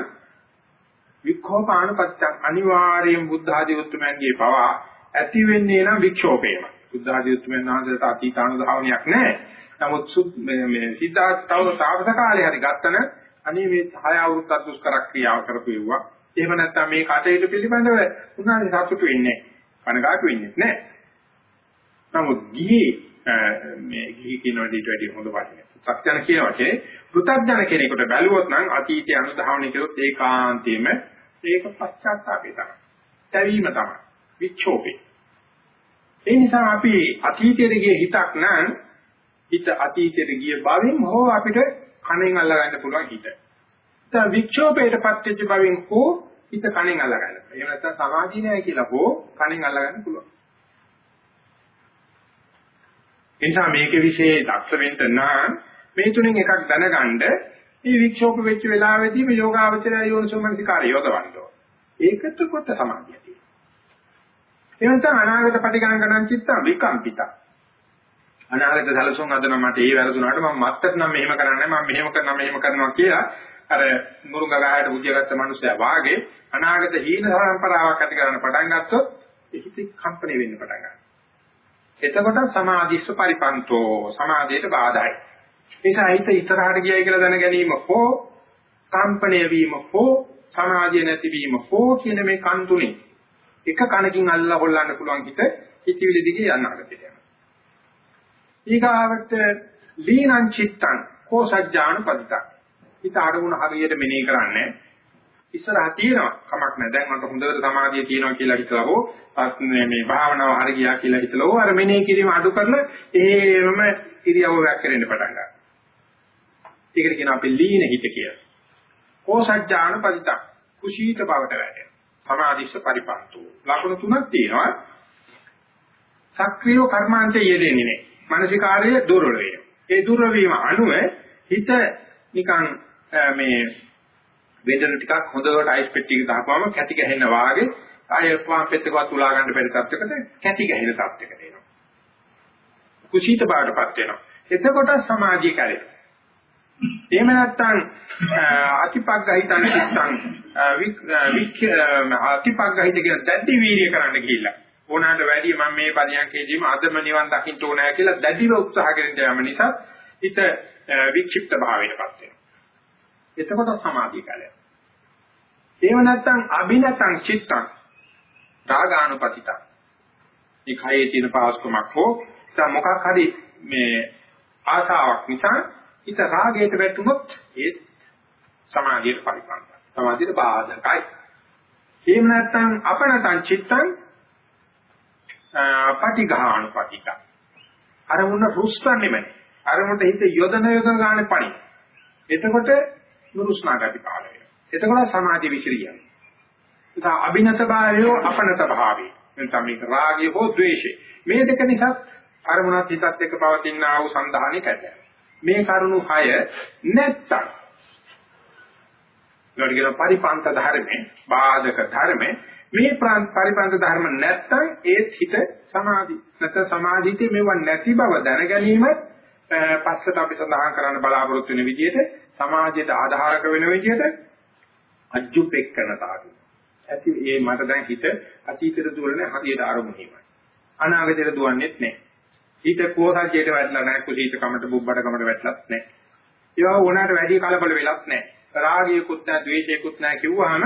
වික්ඛෝපානුපත්තං. අනිවාර්යයෙන් බුද්ධ ආදී උත්තරමයන්ගේ පවා ඇති වෙන්නේ නම් වික්ෂෝපේම. බුද්ධ ආදී උත්තරමයන් ආදරට අතීත අනුධාවනයක් නැහැ. නමුත් මේ සිද්ධාර්ථ තව තාවස කාලේ හරි ගත්තන අනේ මේ 6 අවුරුද්දක් දුෂ්කර ක්‍රියාව කරපුවා එහෙම නැත්නම් මේ කටයුතු පිළිබඳව උනානේ සතුටු වෙන්නේ කනගාටු වෙන්නේ නැහැ. නමුත් ගියේ මේ ගිහි කියනවට ඊට වැඩිය හොඳ වචනයක්. සත්‍යන කියන වචනේ පෘථග්ජන කෙනෙකුට බැලුවොත් නම් අතීතය අනුධාවනය කළොත් ඒකාන්තයෙන්ම ඒක පශ්චාත්තාපය තමයි. දැවීම තමයි. වික්ෂෝපේ. ඒ නිසා අපි අතීතයට ගිය හිතක් නම් හිත අතීතයට ගිය බවින් හෝ අපිට කණෙන් අල්ලගන්න පුළුවන් හිත. දැන් වික්ෂෝපයටපත් වෙච්ච බවින් හෝ හිත කණෙන් අල්ලගන්න. එහෙම නැත්නම් සමාධිය නෑ කියලා හෝ කණෙන් අල්ලගන්න පුළුවන්. ඒ නිසා මේකේ විශේෂ දක්ෂ වෙන්න නම් මේ තුනෙන් එකක් දැනගන්න මේ වික්ෂෝප වෙච්ච වෙලාවෙදීම යෝගාවචරය යෝනිසෝමනසිකාරය යොදවන්න ඕන. ඒකත් කොට සමාධිය තියෙනවා. එවන්ත අනාගත පටිගණකණං චිත්ත විකම්පිත. අනාගත සැලසුම් අදන මට ඒ වැරදුනාට මම මත්තර නම් මෙහෙම කරන්නේ මම මෙහෙම කරනවා මෙහෙම කරනවා කියලා අර මුරුංග ගායට බුද්ධියගත්ත මනුස්සයා වාගේ අනාගත හීන සම්පරාවක් ඇති කරන්න පටන් ගත්තොත් හිත කම්පණය වෙන්න පටන් ගන්නවා. එතකොට සමාධිස්ස පරිපන්තෝ සමාධියට බාධායි. නිසා හිත ඉතරහට ගියයි කියලා දැන ගැනීම හෝ කම්පණය වීම හෝ සමාධිය නැතිවීම හෝ කියන මේ කන් තුනේ එක කනකින් අල්ලා හොල්ලන්න පුළුවන් හිත හිතවිලි දිගේ යන්න අගට යනවා. ඊගාවට ලීනං චිත්තං කෝසජ්ජාන පදිතං. හිත අරමුණ හරියට මෙනෙහි කරන්නේ ඉස්සරහ තියෙනවා කමක් නැහැ දැන් මට හොඳට සමාධිය තියෙනවා කියලා හිතලා හෝ මේ මේ භාවනාව හරි ගියා කියලා හිතලා හෝ අර මෙනෙහි කිරීම අඩු කරලා එහෙමම ඉරියව්ව වැක්කරෙන්න පටන් ගන්නවා. ඒකට කියනවා අපි ලීන හිත කියලා. කෝසජ්ජාන පරිතක් කුසීත බවට වැටෙන. සමාධිස්ස පරිපන්තු. ලක්ෂණ තුනක් තියෙනවා. සක්‍රිය කර්මාන්තයේ යෙදෙන්නේ නැහැ. මානසිකාර්යය දුර්වල වෙනවා. ඒ දුර්වල වීම අනුව හිත නිකන් මේ වේදන ටිකක් හොඳට අයිස් පෙට්ටියක දාපුවම කැටි ගැහෙන වාගේ ආය පාම් පෙත්තකවත් උලා ගන්න බැරි තත්යකට කැටි ගැහෙන තත්යකට එනවා. කුසීත බාටපත් වෙනවා. එතකොට සමාධිය කැරේ. එහෙම නැත්නම් අතිපග්ගහිතන් චිත්තං වික් අතිපග්ගහිත කියන දැඩි වීර්ය කරන්න ගිහිල්ලා ඕනකට වැඩි මම මේ පරියන්කේදීම අදම නිවන් දකින්න ඕනෑ කියලා දැඩිව උත්සාහ කරන යාම නිසා හිත වික්ෂිප්ත භාවයටපත් වෙනවා. එතකොට සමාධිය කැලේ. ඒව නැත්තම් අභිනතං චිත්තං රාගානුපතිතං. මේ කයේ තියෙන පාස්කමක් හෝ නැත්නම් මොකක් හරි මේ ආශාවක් නිසා හිත රාගයට වැටුනොත් ඒ සමාධියට පරිපන්තයි. සමාධියට බාධකයි. එහෙම නැත්නම් අපනතං චිත්තං පටිඝානුපතිතං. අරමුණ රුස්සන්නේම අරමුණට හිත යොදන යොදන ගානේ පණි. එතකොට නුරුස්නා ගති පහළ වෙනවා. එතකොට සමාධි විශ්‍රියයි. ඒක අභිනත භාවය අපනත භාවය. නැත්නම් මේක රාගය හෝ ද්වේෂය. මේ දෙක නිසා අරමුණත් හිතත් එක්ක පවතින ආ වූ සන්ධානෙ කැට. මේ කරුණු 6 නැත්තම් නෝඩිගෙන පරිපන්ත ධර්මේ බාධක ධර්මේ මේ පරිපන්ත ධර්ම නැත්තම් ඒත් හිත සමාධි නැත්නම් සමාධිතේ මේව නැති බව දැන ගැනීම පස්සට අපි සඳහන් කරන්න බලාපොරොත්තු වෙන විදිහට සමාජයට ආධාරක වෙන විදිහට අජුපෙක්කනතාවයි. ඇති ඒ මට දැන් හිත අතීතයට දුවන්නේ හරියට අරමුණීමයි. අනාගතයට දුවන්නේත් නැහැ. හිත කෝසජ්ජයට වැටලා නැහැ, කුසීතකමට බුබ්බඩකමට වැටලත් නැහැ. ඒවා ඕනකට වැඩි කලබල වෙලත් නැහැ. රාගයකුත් නැහැ, ද්වේෂයකුත් නැහැ කිව්වහම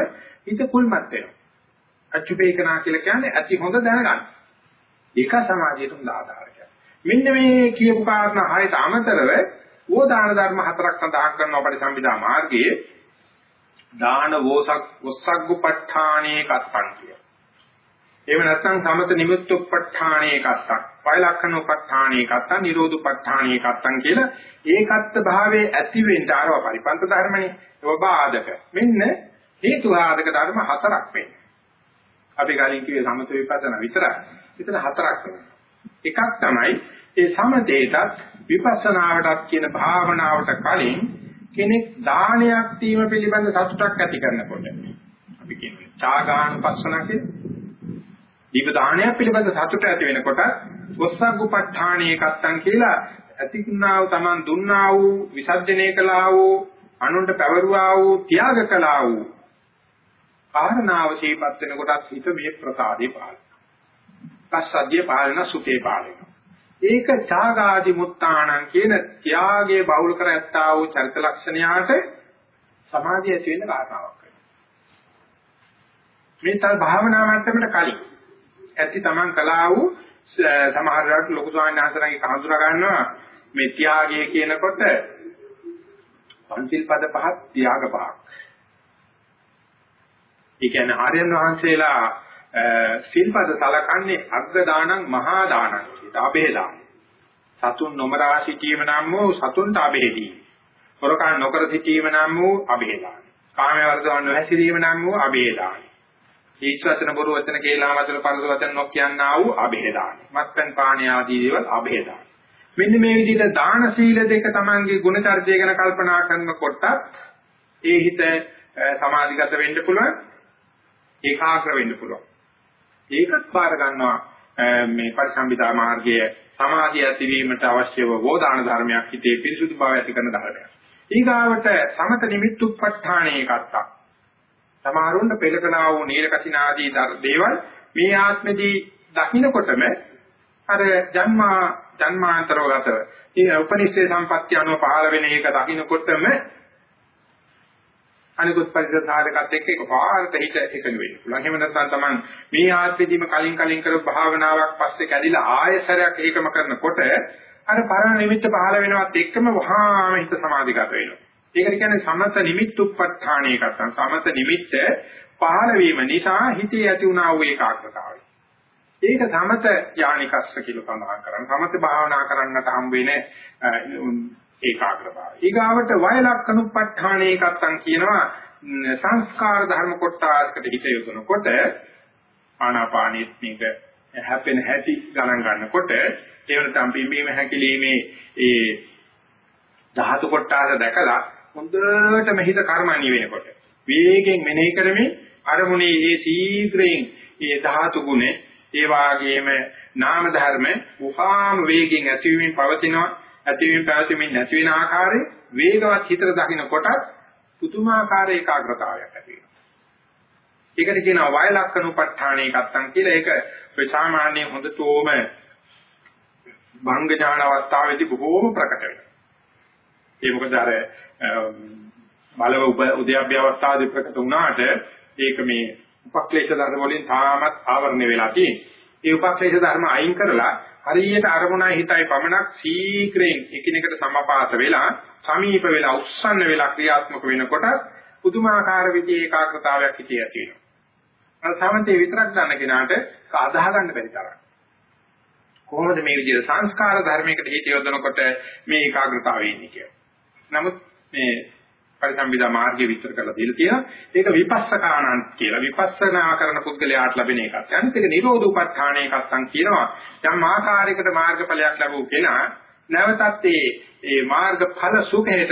හිත කුල්මත් වෙනවා. අජුපේකනා කියලා කියන්නේ ඇති හොඳ දැනගන්න. ඒක සමාජයට හොඳ ආධාරයක්. මෙන්න මේ කියපු කාරණා හයට අමතරව ඕදාන ධර්ම හතරක් සඳහන් කරනවා පරිසම්පදා මාර්ගයේ දාන වෝසක් වස්සග්ගුපට්ඨානේ කත්තං කිය. එහෙම නැත්නම් සමත නිමුත්තුප්පට්ඨානේ කත්තං, පයලක්ඛන උපට්ඨානේ කත්තං, නිරෝධුපට්ඨානේ කත්තං කියලා ඒකත්ත භාවයේ ඇති වෙන්න ආරව පරිපන්ත ධර්මනේ. ඒව බාධක. මෙන්න හේතු ආදක ධර්ම හතරක් වෙන්නේ. අපි කලින් කිව්වේ සමත විපස්සනා විතරයි. විතර හතරක් වෙනවා. එකක් තමයි ඒ සමතේටත් විපස්සනාවටත් කියන භාවනාවට කලින් කෙනෙක් දානයක් දීම පිළිබඳ සතුටක් ඇති කරනකොට අපි කියන්නේ ඡාගානුපස්සන කියලා. දීප දානයක් පිළිබඳ සතුට ඇති වෙනකොට වස්සග්ගුපට්ඨාණේ කත්තන් කියලා ඇතිකුණා වූ Taman දුන්නා වූ විසර්ජනය කළා වූ අනුන්ට පැවරුවා වූ ත්‍යාග කළා වූ කාරණාව ශීපත් වෙනකොටත් හිත මේ ප්‍රසාදේ පාලන. පස්සද්ධිය පාලන සුඛේ පාලන. ඒක ඡාගාදි මුත්තාණං කියන ත්‍යාගයේ බහුල කර ඇත්තා වූ චරිත ලක්ෂණයාට සමාධිය ඇති වෙන්න කාරණාවක් වෙනවා. මේ තල් භාවනා මට්ටමට කලින් ඇති තමන් කළා වූ සමහර වෙලාවට ලොකු ස්වාමීන් වහන්සේලාගේ කහඳුනා ගන්නවා මේ ත්‍යාගය කියනකොට පංචිල් පද පහක් ත්‍යාග පහක්. ඒ කියන්නේ ආර්යයන් වහන්සේලා සිල්පද සලකන්නේ අග්ග දානං මහා දානං කියලා අබේ දාන. සතුන් නොමරා සිටීම නම් වූ සතුන්ට අබේදී. හොරකම් නොකර සිටීම නම් වූ අබේ දාන. කාම වර්ධවන්න නොහැසිරීම නම් වූ අබේ දාන. ඊශ්වතන බොරු වචන කේලා වචන පරස වචන නොකියන්නා වූ අබේ දාන. මත්පැන් පානය ආදී දේවල් අබේ දාන. මෙන්න මේ විදිහට දාන සීල දෙක Tamange ගුණ චර්චය ගැන කල්පනා කරනකොට ඒ හිත සමාධිගත වෙන්න පුළුවන් ඒකාග්‍ර වෙන්න පුළුවන් ඒකත් බාර ගන්නවා මේ පරිසම්පදා මාර්ගයේ සමාධිය ඇතිවීමට අවශ්‍යව වෝදාන ධර්මයක් හිතේ පිරිසුදු බව ඇති කරන ධර්මයක්. ඊගාවට සමත නිමිත්තුප්පඨාණේ එකක්ක්. සමහරුන්ට පෙළකනා වූ නීලකසිනාදී දේවල් මේ ආත්මෙදී දකින්නකොටම අර ජන්මා ජන්මාන්තරවගත ඒ උපනිෂේ සම්පත්‍ය අනුව පහළ වෙන එක දකින්නකොටම අනිකුත් පරිසරාරකත් එක්ක එකපාරට හිත එකඟ වෙන්න පුළුවන්. එහෙම නැත්නම් තමන් මේ ආත්මෙදීම කලින් කලින් කරපු භාවනාවක් පස්සේ කැඩිලා ආයසරයක් ඒකම කරනකොට අර පරණ නිමිත්ත පහළ වෙනවත් එක්කම වහාම හිත සමාධිගත වෙනවා. ඒකට කියන්නේ සමත නිමිත්තුප්පත්ථාණේ කත්තන්. සමත නිමිත්ත පහළ වීම නිසා හිතේ ඇති වුණා වූ ඒකාග්‍රතාවය. ඒක සමත යානිකස්ස කියලා සඳහන් කරන්නේ. සමත භාවනා කරන්නට හම් වෙන ඒකාග්‍රතාවය. ඊගාවට වය ලක්කනුප්පඨානේ එකත්තන් කියනවා සංස්කාර ධර්ම කොටාස්කට හිත යොදනකොට ආනාපානෙත් මේක හැපෙන හැටි ගණන් ගන්නකොට ඒ වෙනතම් පිම්බීම හැකිලිමේ ඒ ධාතු කොටාස දැකලා හොඳට මෙහිත කර්මණී වෙනකොට වේගෙන් මෙනෙහි කරමින් අරමුණේ ඒ සීඝ්‍රයෙන් ඒ ධාතු ගුණ ඒ වාගේම නාම ධර්ම උපාම වේගෙන් ඇතිවීමෙන් පවතිනවා ඇතිවීම පැවතීමෙන් නැති වෙන ආකාරයේ වේගවත් හිතට දකින්නකොට පුදුමාකාර ඒකාග්‍රතාවයක් ඇති වෙනවා. ඒකට කියනවා වය ලක්ෂණුපත්ථාණේ කත්තන් කියලා. ඒක සාමාන්‍ය හොඳතෝම භංග ඥාන අවස්ථාවේදී බොහෝම ප්‍රකට වෙනවා. ඒ මොකද අර බලව උද්‍යප්පය අවස්ථාවේදී ප්‍රකට වුණාට ඒක මේ උපක්ලේශ ධර්ම වලින් තාමත් ආවරණය වෙලා තියෙනවා. ඒ උපක්ලේශ ධර්ම අයින් කරලා හරියට අරමුණයි හිතයි පමණක් ශීඝ්‍රයෙන් එකිනෙකට සමපාත වෙලා සමීප වෙලා උස්සන්න වෙලා ක්‍රියාත්මක වෙනකොට පුදුමාකාර විදිහේ ඒකාග්‍රතාවයක් හිතේ ඇති වෙනවා. අර සමන්තේ විතරක් ගන්න කෙනාට අදාහ ගන්න බැරි තරම්. කොහොමද මේ විදිහට සංස්කාර ධර්මයකට හිත යොදනකොට මේ ඒකාග්‍රතාවය එන්නේ කියලා. නමුත් මේ පරිසම්බිදා මාර්ගය විස්තර කරලා දීලා තියෙනවා. ඒක විපස්සකාණන් කියලා. විපස්සනා කරන පුද්ගලයාට ලැබෙන එකක්. අනිත් එක නිරෝධෝපත්ථාන එකක්සන් කියනවා. යම් ආකාරයකට මාර්ගඵලයක් ලැබුව කෙනා නැවතත් ඒ ඒ මාර්ගඵල සුඛයට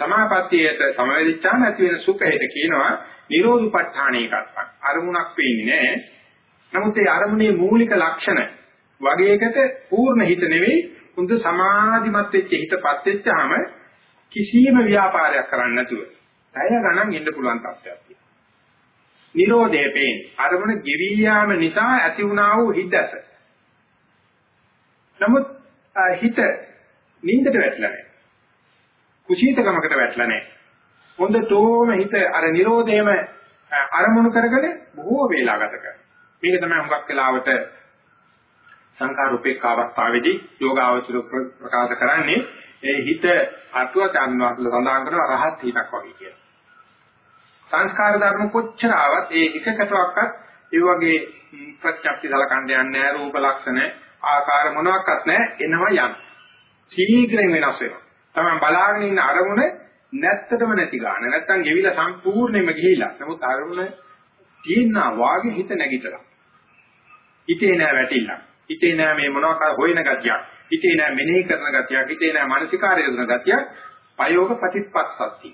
සමාපත්තියට සමවැදිච්චාම ඇති වෙන සුඛයට කියනවා නිරෝධෝපත්ථාන එකක්සන්. අරමුණක් වෙන්නේ නැහැ. නමුත් ඒ අරමුණේ මූලික ලක්ෂණ වගේකට පූර්ණ හිත නෙවෙයි හොඳ සමාධිමත් වෙච්ච හිතපත් වෙච්චාම කිසියම් ව්‍යාපාරයක් කරන්නේ නැතුව පැය ගණන් ඉන්න පුළුවන් තත්ත්වයක් තියෙනවා. නිරෝධයේ පේන අරමුණ ගෙවි යාම නිසා ඇති වුණා වූ හිතස. නමුත් හිත නින්දට වැටලා නැහැ. කුසීතකමකට වැටලා නැහැ. හොඳටම හිත අර නිරෝධයේම අරමුණු කරගෙන බොහෝ වේලා ගත කරනවා. මේක තමයි හුඟක් වෙලාවට සංකාර උපේක්ඛා අවස්ථාවේදී යෝගාවචර ප්‍රකාශ කරන්නේ ඒ හිත අත්වචන් වාසල සඳහන් කරන රහත් හිතක් වගේ කියලා. සංස්කාර ධර්ම කොච්චර ආවත් ඒ එකකටවත් ඒ වගේ ප්‍රත්‍යක්ෂ සලකන්න යන්නේ නැහැ රූප ලක්ෂණ ආකාර මොනවාක්වත් නැහැ එනවා යන. ශීඝ්‍රයෙන් වෙනස් වෙනවා. තමයි බලාගෙන ඉන්න අරමුණ නැත්තටම නැති ගන්න. නැත්තම් ගෙවිලා සම්පූර්ණයෙන්ම ගිහිලා. නමුත් අරමුණ තියෙනා වාගේ හිත නැගිටලා. හිතේ නෑ වැටිලා. හිතේ නෑ මේ මොනවා හොයන ගතියක්. හිතේ නෑ මෙනෙහි කරන ගතියක්. හිතේ නෑ මානසිකාරය කරන ගතියක්. ප්‍රයෝග ප්‍රතිපස්සති.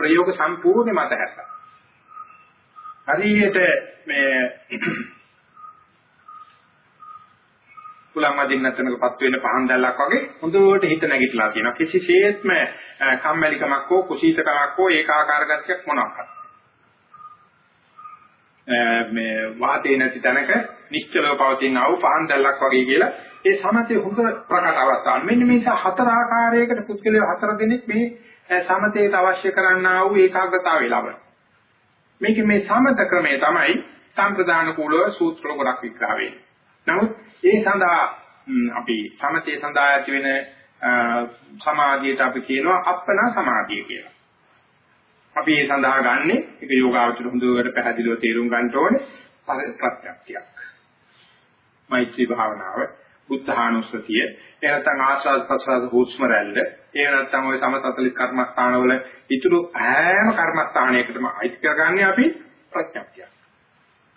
ප්‍රයෝග සම්පූර්ණ මත හැරලා. හරියට මේ කුලම් අදින්නතනකපත් වෙන පහන් දැල්ලක් වගේ හොඳට හිත නැගිටලා තියෙනවා කිසිසේත්ම කම්මැලිකමක් හෝ කුසීතකමක් හෝ ඒකාකාර ගතියක් මොනවාක්වත් මේ වාතේ නැති තැනක නිශ්චලව පවතින ආව පහන් දැල්ලක් වගේ කියලා. ඒ සමතේ හොඳ ප්‍රකට අවස්ථාවක්. මෙන්න මේ හතර ආකාරයකට පුද්ගලයෝ හතර දෙනෙක් මේ සමතේට අවශ්‍ය කරන්නා වූ ඒකාග්‍රතාවය ලබන. මේක මේ සමත ක්‍රමය තමයි සම්ප්‍රදාන කූලව සූත්‍ර ගොඩක් විග්‍රහ වෙන්නේ. නමුත් ඒ සඳහා අපි සමතේ සඳහා ඇති වෙන සමාධියට අපි කියනවා අප්පනා සමාධිය කියලා. අපි ඒ සඳහා ගන්නෙ ඒක යෝගාවචර හොඳට පැහැදිලිව තේරුම් ගන්න ඕනේ ප්‍රත්‍යක්ෂයක්. මෛත්‍රී භාවනාව, බුද්ධානුස්සතිය, එහෙ නැත්නම් ආස්වාද ප්‍රසආද හුස්ම රැල්ල, එහෙ නැත්නම් ওই සමතතලි කර්මස්ථානවල ඊතුරු හැම කර්මස්ථානයකටම අයිති කරගන්නේ අපි ප්‍රත්‍යක්ෂයක්.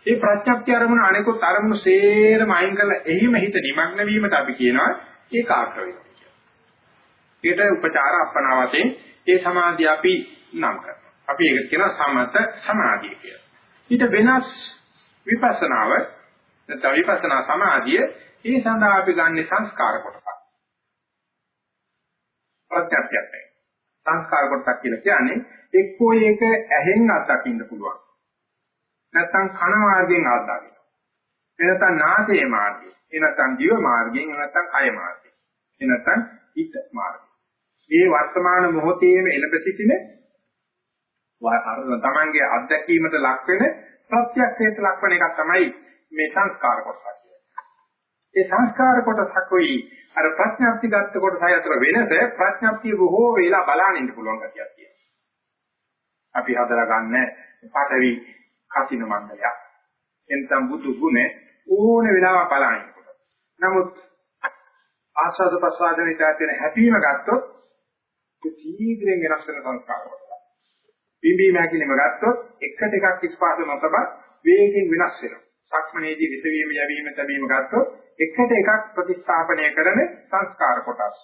ඒ ප්‍රත්‍යක්ෂ අරමුණ අනිකුත් අරමුණු සේරම අයින් කරලා එහිම හිත නිමග්න වීමට අපි කියනවා ඒකාග්‍ර වෙනවා කියලා. ඒකට උපචාර අපනවතේ ඒ සමාධිය අපි නම් කරනවා. අපි ඒකට කියනවා සමත සමාධිය කියලා. ඊට වෙනස් විපස්සනාව නැත්නම් විපස්සනා සමාධිය ඒ සඳහා අපි ගන්න සංස්කාර කොටස. ප්‍රත්‍යක්ෂයක්. සංස්කාර කොටසක් කියලා කියන්නේ එක්කෝ ඒක ඇහෙන් අත්දකින්න පුළුවන්. නැත්නම් කන මාර්ගයෙන් ආදාගෙන. එනතන් නාසයේ මාර්ගයෙන්, එනතන් දිව මාර්ගයෙන්, එනතන් කය මාර්ගයෙන්. එනතන් හිත මාර්ගයෙන්. මේ වර්තමාන මොහොතේම එළඹ සිටින තමන්ගේ අත්දැකීමට ලක් වෙන ප්‍රත්‍යක්ෂයට ලක් වෙන එකක් තමයි මේ සංස්කාර කොටස කියන්නේ. ඒ සංස්කාර කොටසකුයි අර ප්‍රඥාප්ති ගත්ත කොටසයි අතර වෙනස ප්‍රඥාප්තිය බොහෝ වෙලා බලන්න ඉන්න පුළුවන් ගතියක් තියෙනවා. අපි හදලා ගන්න පාඨවි කසින මණ්ඩලයක්. එන්තම් බුදු ගුණ ඕන වෙලාවක බලන්නකොට. නමුත් ආස්වාද ප්‍රසආද විචාරයෙන් හැපීම ගත්තොත් සීඝ්‍රයෙන් වෙනස් වෙන සංස්කාර වලට. බිම්බීම හැකිලිම ගත්තොත් එකට එකක් ස්පාද නොතබ වේගයෙන් වෙනස් වෙනවා. සක්මනේදී විතවීම යැවීම තැබීම ගත්තොත් එකට එකක් ප්‍රතිස්ථාපනය කරන සංස්කාර කොටස්.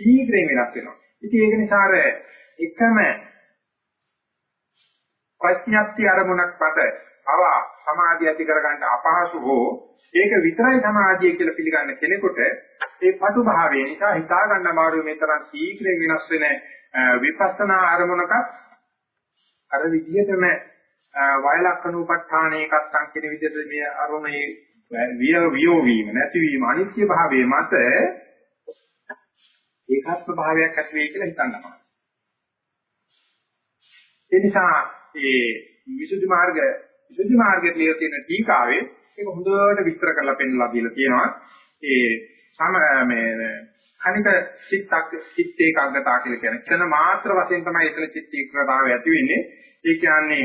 සීඝ්‍රයෙන් වෙනස් වෙනවා. ඉතින් ඒක නිසා අර එකම ප්‍රඥප්ති අරමුණක් මත පවා සමාධිය ඇති කරගන්න අපහසු හෝ ඒක විතරයි සමාධිය කියලා පිළිගන්න කෙනෙකුට ඒ පටු භාවය නිසා හිතා ගන්න අමාරුයි මේ තරම් ශීඝ්‍රයෙන් වෙනස් වෙන විපස්සනා අරමුණක අර විදිහටම වයලක්කනුපත්ථාන එකක් සංකින විදිහට මේ අරමුණේ විය වියෝ වීම නැතිවීම අනිත්‍ය භාවයේ මත ඒකත්ව භාවයක් ඇති වෙයි කියලා හිතන්නවා. ඒ නිසා ඒ විසුද්ධි මාර්ග විසුද්ධි මාර්ගයේ තියෙන තියෙන ටීකාවේ ඒක හොඳට විස්තර කරලා පෙන්නලා දීලා තියෙනවා. ඒ සම මේ කණික චිත්තක් චිත්ත ඒකාග්‍රතාව කියලා කියන ක්ෂණ මාත්‍ර වශයෙන් තමයි එතන චිත්ත ඒකාග්‍රතාවය ඇති වෙන්නේ. ඒ කියන්නේ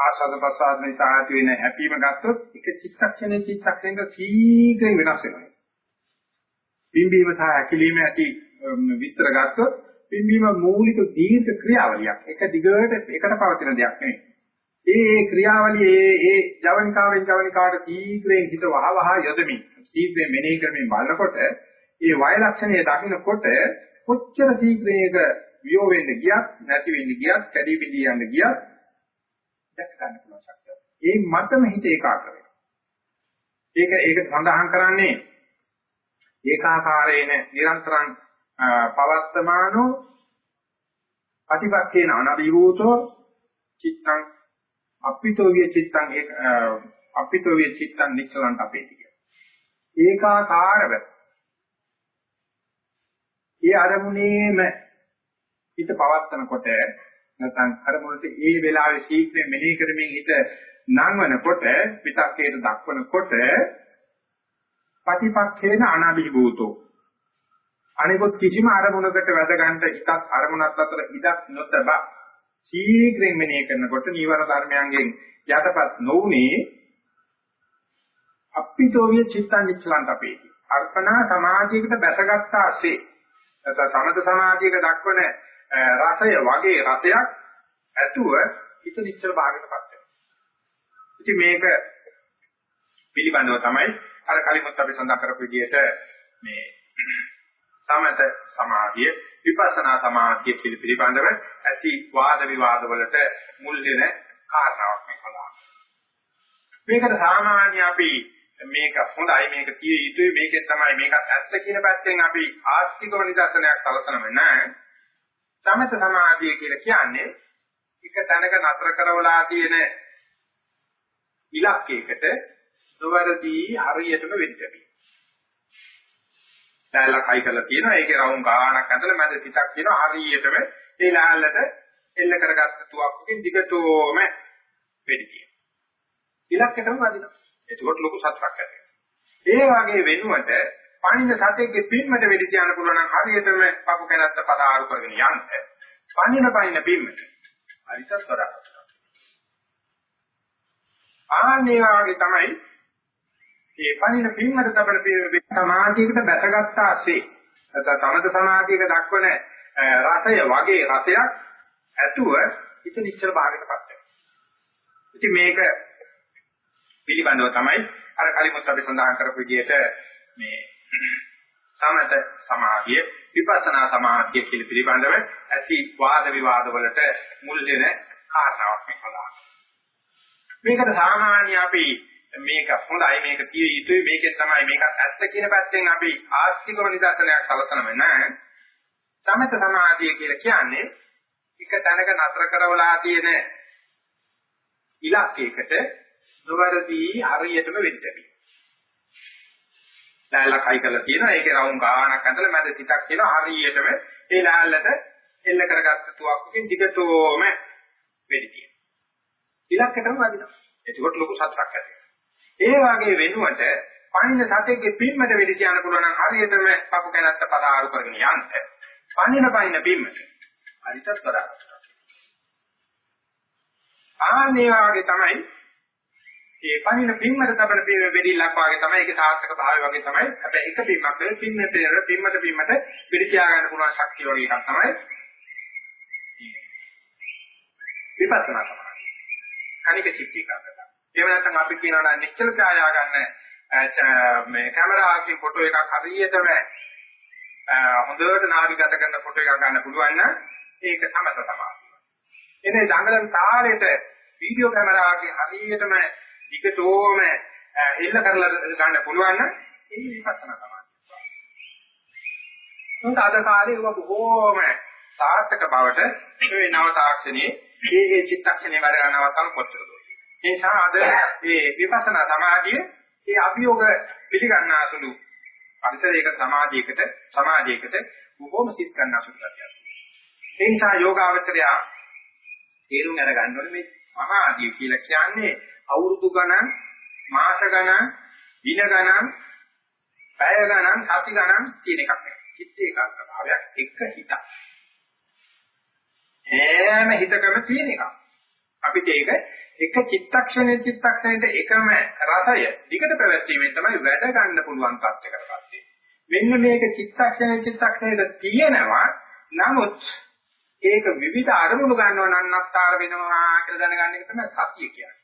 ආසද ප්‍රසාද නිසා ඇති වෙන හැපීම ගත්තොත් එක චිත්තක්ෂණේ චිත්තක්ෂණයක සීඝ්‍රයෙන් වෙනස් වෙනවා. බිම්බීම සහ ඇකිලිම ඇති විස්තර ගත්තොත් පින්වීම මූලික දීර්ඝ ක්‍රියාවලියක්. එක දිගට එකට පවතින දෙයක් නෙවෙයි. ඒ ඒ ක්‍රියාවලිය ඒ ඒ ජවනිකාවෙන් ජවනිකාවට තීග්‍රයෙන් හිත වහ වහ යොදමින් තීග්‍රයෙන් මෙනෙහි කරමින් බලනකොට ඒ වය ලක්ෂණය දකින්නකොට කොච්චර තීග්‍රයක වියෝ වෙන්න ගියත් නැති වෙන්න ගියත් කැඩි බිඳී යන්න ගියත් දැක ගන්න පුළුවන් ශක්තිය. ඒ මතම හිත ඒකාග්‍ර වෙනවා. ඒක ඒක සඳහන් කරන්නේ ඒකාකාරේන නිරන්තරං පවත්තමානෝ අතිපක්ඛේන අනබිවූතෝ චිත්තං අපිතෝ විය චිත්තං ඒක අපිතෝ විය චිත්තං නිච්චලන්ට අපේති කිය. ඒකාකාරව ඒ අරමුණේම හිත පවත්තනකොට නැත්නම් අරමුණට ඒ වෙලාවේ ශීක්‍රයෙන් මෙනෙහි කරමින් හිත නංවනකොට විතක්කේට දක්වනකොට පටිපක්ඛේන අනබිභූතෝ අනිකොත් කිසිම අරමුණකට වැද ගන්නට ඉතත් අරමුණත් අතර ඉඩක් නොතබ ශීඝ්‍රයෙන් මෙනෙහි කරනකොට නීවර ධර්මයන්ගෙන් යටපත් නොඋනේ අප්පිතෝවිය චිත්තං නිච්චලන්ත අපේටි අර්පණා සමාධියකට බැසගත්තාසේ නැත්නම් සමත සමාධියක දක්වන රසය වගේ රසයක් ඇතුව හිත නිශ්චල භාගයටපත් වෙනවා. ඉතින් මේක පිළිබඳව තමයි අර කලිමුත් අපි සඳහන් කරපු විදිහට මේ සමත සමාධිය විපස්සනා සමාධිය පිළිබඳව ඇති වාද විවාද වලට මුල් වෙන කාරණාවක් මේ සඳහන්. මේකට සාමාන්‍ය අපි මේක හොඳයි මේක කිය යුතුයි මේකෙන් තමයි මේකත් ඇත්ත කියන පැත්තෙන් අපි ආස්තිකව නිදර්ශනයක් සලසනම නැහැ. සමත සමාධිය කියලා කියන්නේ එක තැනක නතර කරවලා තියෙන ඉලක්කයකට නොවැරදි හරියටම වෙන්න බැහැ. ලෑල්ලක් හයි කරලා තියෙනවා. ඒකේ රවුම් ගානක් ඇතුළේ මැද පිටක් තියෙනවා. හරියටම ඒ ලෑල්ලට එල්ල කරගත්ත තුවක්කකින් දිගටම වෙඩි තියෙනවා. ඉලක්කයටම වදිනවා. ඒකෝට ලොකු සතුටක් ඇති ඒ වගේ වෙනුවට පණින සතෙක්ගේ පින්මට වෙඩි තියන්න පුළුවන් නම් හරියටම පපු කැලත්ත පදාරු කරගෙන යන්න. පණින පණින පින්මට. හරිසත් වඩා. ආන්නේ වගේ තමයි ඒ පණින පින්මද තබන සමාධියකට බැසගත්තාසේ නැත්නම් තමත සමාධියක දක්වන රසය වගේ රසයක් ඇතුව හිත නිශ්චල භාගයටපත් වෙනවා. ඉතින් මේක පිළිබඳව තමයි අර කලිමුත් අපි සඳහන් කරපු විදිහට මේ සමත සමාධිය විපස්සනා සමාධිය පිළිබඳව ඇති වාද විවාද වලට මුල් වෙන කාරණාවක් මේ සඳහන්. මේකට සාමාන්‍ය අපි මේක හොඳයි මේක කිය යුතුයි මේකෙන් තමයි මේකත් ඇත්ත කියන පැත්තෙන් අපි ආස්තිකව නිදර්ශනයක් සලසනම නැහැ. සමත සමාධිය කියලා කියන්නේ එක තැනක නතර කරවලා තියෙන ඉලක්කයකට නොවැරදි හරියටම වෙන්න බැහැ. ලෑල්ලක් හයි කරලා තියෙනවා ඒකේ රවුම් ගානක් ඇතුළේ මැද පිටක් තියෙනවා හරියටම ඒ ලෑල්ලට එල්ල කරගත්ත තුවක්කකින් දිගටම වෙඩි තියෙනවා. ඉලක්කයටම වදිනවා. ඒකකොට ලොකු සතුටක් ඇති වෙනවා. ඒ වගේ වෙනුවට පණින සතෙක්ගේ පිම්මට වෙඩි කියන්න පුළුවන් නම් හරියටම පපු කැලත්ත පදාරු කරගෙන යන්න. පණින පණින පිම්මට. හරිතත් වඩා. ආන්නේ වගේ තමයි මේ පණින පිම්මට තබන පිම්ම වෙඩිලක් වගේ තමයි ඒක සාර්ථක භාවය වගේ තමයි. හැබැයි එක පිම්මක් වෙන පිම්මට පිම්මට පිම්මට වෙඩි තියා ගන්න පුළුවන් ශක්තිය වගේ එකක් තමයි. විපස්සනා තමයි. අනික චිත්ත එකක්. එහෙම නැත්නම් අපි කියනවා නම් නිශ්චල ඡායා ගන්න මේ කැමරාවකින් ෆොටෝ එකක් හරියටම හොඳට නාවිගත කරන ෆොටෝ එකක් ගන්න පුළුවන් නම් ඒක සමත තමයි. එනේ දඟලන තාලෙට වීඩියෝ කැමරාවකින් හරියටම දිගටම එල්ල කරලා ගන්න පුළුවන් නම් ඒ විපස්සනා තමයි. උන්ට අද කාලේ ඒක බොහෝම සාර්ථක බවට මේ නව තාක්ෂණයේ මේ මේ චිත්තක්ෂණේ වැඩ ගන්නවතම කොච්චරද ඒ නිසා අද මේ විපස්සනා සමාධිය ඒ අභියෝග පිළිගන්නාසුළු පරිසරයක සමාධියකට සමාධියකට බොහොම සිත් ගන්නාසුළු කරගන්නවා. ඒ නිසා යෝගාවචරය තේරුම් අරගන්න ඕනේ මේ සමාධිය කියලා කියන්නේ අවුරුදු ගණන්, මාස ගණන්, දින ගණන්, පැය ගණන්, සති ගණන් කියන එකක් නෙවෙයි. චිත්ත ඒකාග්‍රතාවයක් එක හිතක්. හැම හිතකම තියෙන එකක්. අපිට ඒක එක චිත්තක්ෂණේ චිත්තක්ෂණයට එකම රසය දිගට පැවැත්වීමෙන් තමයි වැඩ ගන්න පුළුවන් තත්ත්වයකටපත් වෙන්නේ. මෙන්න මේක චිත්තක්ෂණේ චිත්තක්ෂණයට තියෙනවා. නමුත් ඒක විවිධ අරමුණු ගන්නව නන්නත්තර වෙනවා කියලා දැනගන්න එක තමයි සතිය කියන්නේ.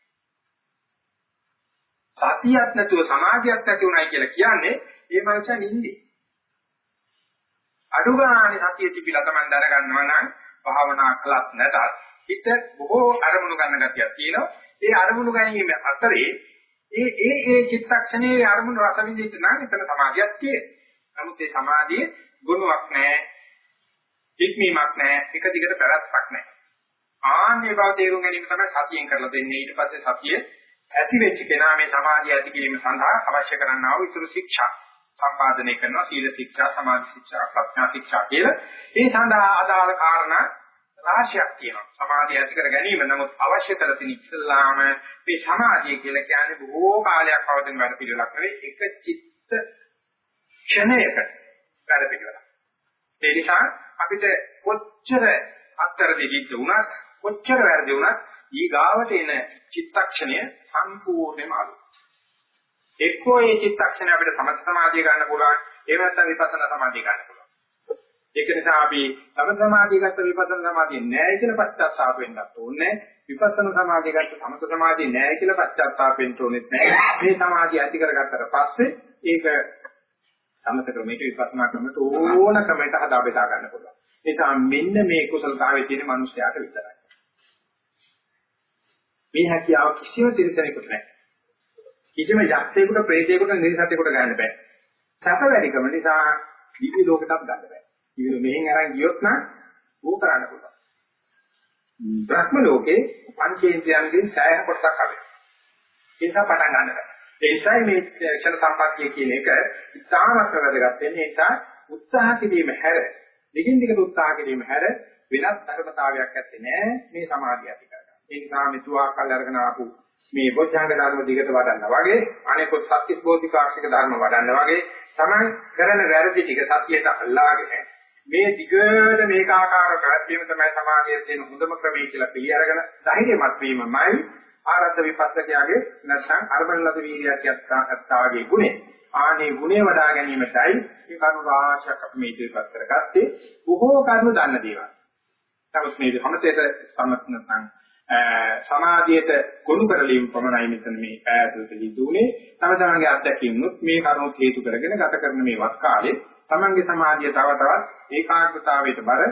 සතියක් නැතුව සමාධියක් නැති උනායි කියලා කියන්නේ ඒ මනුස්සයා නිින්දේ. අඩු ගානේ සතිය තිබිලා තමයි දැනගන්නවා නම් භාවනා කළත් නැතත් හිත බොහෝ අරමුණු ගන්න ගතියක් තියෙනවා. ඒ අරමුණු ගැනීම අතරේ ඒ ඒ ඒ චිත්තක්ෂණයේ අරමුණු රස විඳින්න නම් එතන සමාධියක් තියෙනවා. නමුත් ඒ සමාධියේ ගුණයක් නැහැ. ඉක්මීමක් නැහැ. එක දිගට පැවැත්මක් නැහැ. ආන්නේ බව තේරුම් ගැනීම තමයි සතියෙන් කරලා දෙන්නේ. ඊට පස්සේ සතිය ඇති වෙච්ච කෙනා මේ සමාධිය ඇති කිරීම සඳහා අවශ්‍ය කරන්නා වූ ඉතුරු ශික්ෂා සම්පාදනය කරනවා. සීල ශික්ෂා, සමාධි ශික්ෂා, ප්‍රඥා ශික්ෂා කියලා. ඒ සඳහා අදාළ කාරණා රාශියක් තියෙනවා. සමාධිය ඇති කර ගැනීම නමුත් අවශ්‍ය කර තියෙන ඉස්සල්ලාම මේ සමාධිය කියලා කියන්නේ බොහෝ කාලයක් පවතින වැඩ පිළිවෙලක් නෙවෙයි එක චිත්ත ක්ෂණයක වැඩ පිළිවෙල. ඒ නිසා අපිට කොච්චර අත්තර දෙවිත් වුණත් කොච්චර වැරදි වුණත් ඊගාවට එන චිත්තක්ෂණය සම්පූර්ණයෙන්ම අලුත්. එක්කෝ මේ චිත්තක්ෂණය අපිට සමථ සමාධිය ගන්න පුළුවන්, එහෙම නැත්නම් විපස්සනා සමාධිය ගන්න පුළුවන්. ඒක නිසා අපි සමථ සමාධිය ගත්ත විපස්සනා සමාධිය නැහැ කියලා පශ්චාත්තාප වෙන්නත් ඕනේ. විපස්සනා සමාධිය ගත්ත සමථ සමාධිය නැහැ කියලා පශ්චාත්තාප වෙන්න ඕනෙත් නැහැ. මේ සමාධිය ඇති කරගත්තට පස්සේ ඒක සමථ ක්‍රමයට විපස්සනා ක්‍රමයට ඕන ක්‍රමයකට හදා බෙදා ගන්න පුළුවන්. ඒ නිසා මෙන්න මේ කුසලතාවයේ තියෙන මිනිස්යාට විතරයි. මේ හැකියාව කිසිම තිරසනෙකුට නැහැ. කිසිම යක්ෂයෙකුට, ප්‍රේතයෙකුට, නිර්සතයෙකුට ගන්න බෑ. සැප වැඩිකම නිසා දිව්‍ය ලෝකයටත් ගන්න බෑ. දිව්‍ය මෙහෙන් අරන් ගියොත් නම් ඌ කරන්න පුළුවන්. බ්‍රහ්ම ලෝකේ පංචේන්ද්‍රයන්ගෙන් සෑහෙන කොටසක් හදේ. ඒ නිසා පටන් ගන්න බෑ. ඒ නිසායි මේ ක්ෂණ සම්පත්තිය කියන එක ඉතාමත් වැදගත් වෙන්නේ. ඒ නිසා උත්සාහ කිරීම හැර, දිගින් දිගට උත්සාහ කිරීම හැර වෙනත් ධර්මතාවයක් ඇත්තේ නෑ මේ සමාධිය ඇති කරගන්න. ඒ නිසා මෙතුආකල් අරගෙන ආපු මේ බොද්ධංග ධර්ම දිගට වඩන්න වගේ අනෙකුත් සත්‍ය බෝධිකාර්ශික ධර්ම වඩන්න වගේ තමයි කරන වැරදි ටික සත්‍යයට අල්ලාගෙන මේ දිගට මේකාකාර ප්‍රත්‍යම තමයි සමාධියේ තියෙන හොඳම ක්‍රමය කියලා පිළි අරගෙන ධෛර්යමත් වීමමයි ආරද්ධ විපස්සකයාගේ නැත්නම් අරබලලද වීර්යයක් යත්තාගේ ගුණය. ආනේ ගුණය වඩා ගැනීමටයි මේ කරුණු රාශියක් අපි මේ ඉදිරිපත් කරගත්තේ බොහෝ කරුණු දන්න දේවල්. නමුත් මේ සමතේට සමත් නැත්නම් සමාධියට ගොනු කරලීම පමණයි මෙතන මේ ඈතට හිතුනේ. තම තමන්ගේ අත්දැකීම්නුත් මේ කරුණු හේතු කරගෙන ගත කරන මේ වස් කාලේ තමන්ගේ සමාධිය තව තවත් ඒකාග්‍රතාවයට බර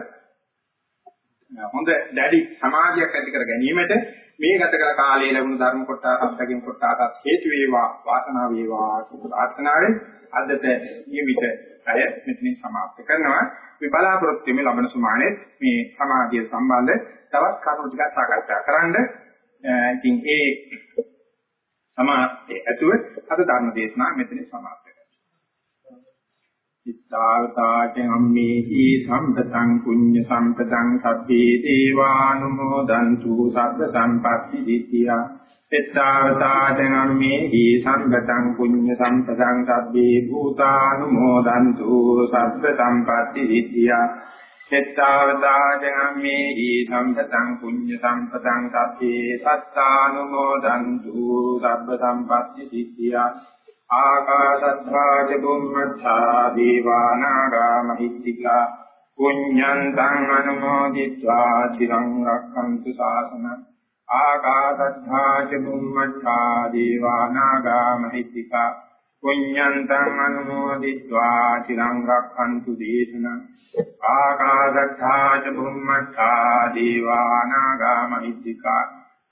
හොඳ දැඩි සමාධියක් ඇති කර ගැනීමට මේ ගත කළ කාලයේ ලැබුණු ධර්ම කොටස අත්දැකීම් කොටසට හේතු වේවා වාසනාව වේවා සුබ ප්‍රාර්ථනාවෙන් අදට නියමිත අය මෙතනින් સમાપ્ત කරනවා මේ බලාපොරොත්තු වෙමි ලබන සුමානේ මේ සමාධිය සම්බන්ධ තවත් කරුණු ටිකක් සාකච්ඡා කරන්න ඉතින් ඒ සමාප්තිය ඇතුව අද ධර්ම දේශනාව මෙතනින් સમાપ્ત ඉත්තාවතාචං අම්මේහි සම්පතං පුඤ්ඤ සම්පතං සබ්බේ දේවානුමෝදන්තු සබ්බ සම්පatti දිට්ඨියා. ඉත්තාවතාචං අම්මේහි සම්පතං පුඤ්ඤ සම්පතං සබ්බේ භූතානුමෝදන්තු සබ්බ සම්පatti දිට්ඨියා. ඉත්තාවතාචං අම්මේහි සම්පතං පුඤ්ඤ සම්පතං සබ්බේ සත්තානුමෝදන්තු සබ්බ සම්පatti දිට්ඨියා. ආකාශත්වාච බුම්මත්තා දීවානාගා මහිත්‍තිකා පුඤ්ඤන්තං අනුමෝදිत्वा চিරං රක්ඛන්තු ශාසන ආකාශත්වාච බුම්මත්තා දීවානාගා මහිත්‍තිකා පුඤ්ඤන්තං අනුමෝදිत्वा চিරං රක්ඛන්තු දේශන ආකාශත්වාච බුම්මත්තා දීවානාගා මහිත්‍තිකා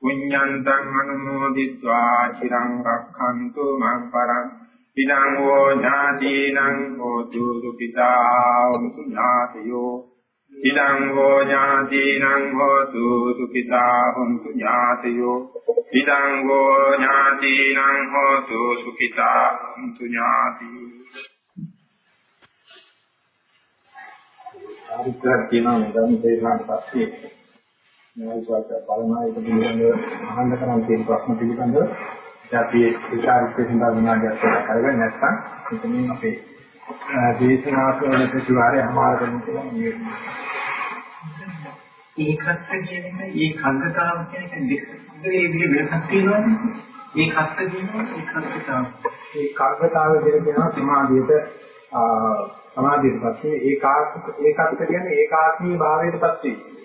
පුඤ්ඤන්තං අනුමෝදිत्वा චිරං රක්ඛන්තු මං පරං විනං වෝ ඥාතිනං හෝතු සුඛිතා සුඤ්ඤාතයෝ ඉදං වෝ ඥාතිනං හෝතු සුඛිතා හොන්තු ඥාතයෝ ඉදං වෝ ඥාතිනං හෝතු සුඛිතා හොන්තු ඥාති ආරිත්‍රා කියන නම් ගම් දේශනා පස්සේ න්‍යායසත් බලනායක පිළිබඳව අහන්න කරන් තියෙන ප්‍රශ්න පිළිබඳව අපි විචාරිතේ සඳහා විනාඩියක් කරගෙන නැත්නම් මෙතනින් අපේ දේශනාවල ප්‍රතිවාරය අමාරු කරන කියලා මේ ඒකත් කියන්නේ ඒ කංගතාව කියන්නේ දෙකේ. වෙනසක් තියෙනවානේ ඒකත් කියනවා ඒකත්තාව ඒ කර්මතාව කියලා කියනවා සමාධියට සමාධියට පස්සේ ඒකාත්ම ඒකත් කියන්නේ ඒකාත්මී භාවයටපත් වෙනවා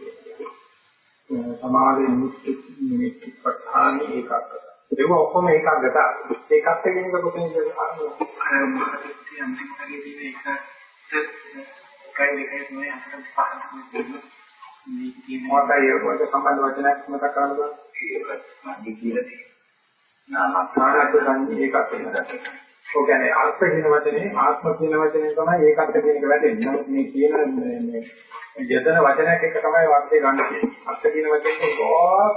සමාධි නිමිති නිමිති පඨානි ඒකග්ගත. ඒක ඔක්කොම ඒකග්ගත. ඒකත් කියන එක කොතනද අරන්නේ? අන්තිමටදී තියෙන එක කයි දෙකේ තමයි අතට පහක් මොකයි ඔය සම්බන්ධ වචනයක් මතක් කරගන්න. ඒක මම කියලා තියෙනවා. නාමස්ථානත් සංජී ඒකත් වෙනවා. ඔය කියන්නේ අර්ථ කියන වචනේ ආත්ම කියන වචනේ තමයි ඒකත් කියන එක වැදෙන්නේ. නමුත් මේ කියන මේ යදන වචනයක් එක තමයි වාක්‍ය ගන්න තියෙන්නේ. අර්ථ කියන වචනේ ගොස්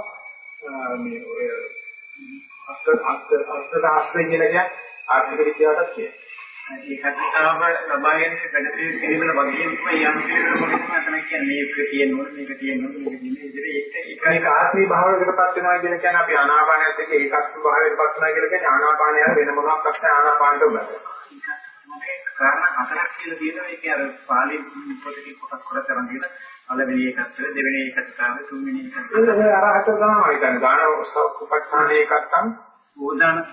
මේ ඔය අර්ථ අර්ථ අර්ථ ශාස්ත්‍රය කියලා කියන්නේ ආර්ථික විද්‍යාවටත් කියනවා. ඒ කතාව ලබා ගැනීම වැඩ පිළිවෙල වගේ තමයි යම් පිළිවෙල මොකක්ද තමයි කියන්නේ මේක තියෙනවා මේක තියෙනවා මේක තියෙනවා ඒක ඒක ආත්මී භාවයකටපත් වෙනවා කියන කියන්නේ අපි ආනාපානයත් එක්ක ඒකස්තු භාවයකටපත් වෙනවා කියලා කියන්නේ ආනාපානය යන වෙන මොනවාක් නැත්නම් ආනාපානට උගත. කාරණා හතරක් කියලා තියෙනවා ඒක අර පාලි පොතේ කොටස් කොටස් කරන් තියෙන පළවෙනි එකත් දෙවෙනි එකත් තමයි තුන්වෙනි එකත්. ඒක අර හතර තමයි හිතන්නේ. දාන උපස්ථාන එකක් තම බෝධාන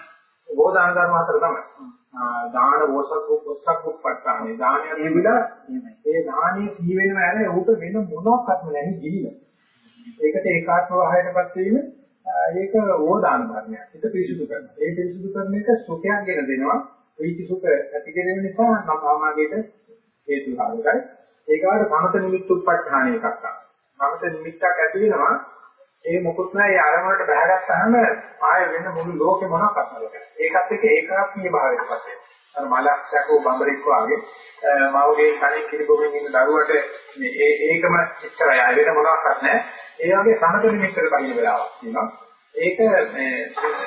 බෝධාන ධර්ම හතර තමයි. දාන වෝසක් වෝසක් උපස්ථානේ දානය ලැබිලා ඒ දානීය සී වෙනව ඇර උට වෙන මොනක්වත්ම නැහැ ගිහිලා. ඒකට ඒකාත්ම වහයටපත් වීම ඒක ඕදාන ධර්මයක්. ඒක පිරිසුදු කරනවා. ඒ පිරිසුදු කරන එක සුඛයක් ගෙන දෙනවා. ප්‍රීති සුඛ ඇති කිරීම නිසා සමාමාගයට හේතු කාරකයි. ඒකාට සමත නිමිත්ත උප්පත්තාන එකක් තමයි. සමත නිමිත්තක් ඇති වෙනවා. ඒ මොකුත් නැහැ ඒ අරමුණට බහගත්තාම ආය වෙන මුළු ලෝකෙ මොනක්වත් නැහැ. ඒකත් එක්ක ඒකාත්මීය භාවයකට පත් වෙනවා. අර මලක් සැකෝ බඹරෙක් වාගේ මවගේ කණේ කිරිබොමින් ඉන්න දරුවට මේ ඒ ඒකම ඉස්සරය ආය වෙන මොනක්වත් නැහැ. ඒ වගේ සමත නිමිත්තට බහින වෙලාවක් තියෙනවා. ඒක මේ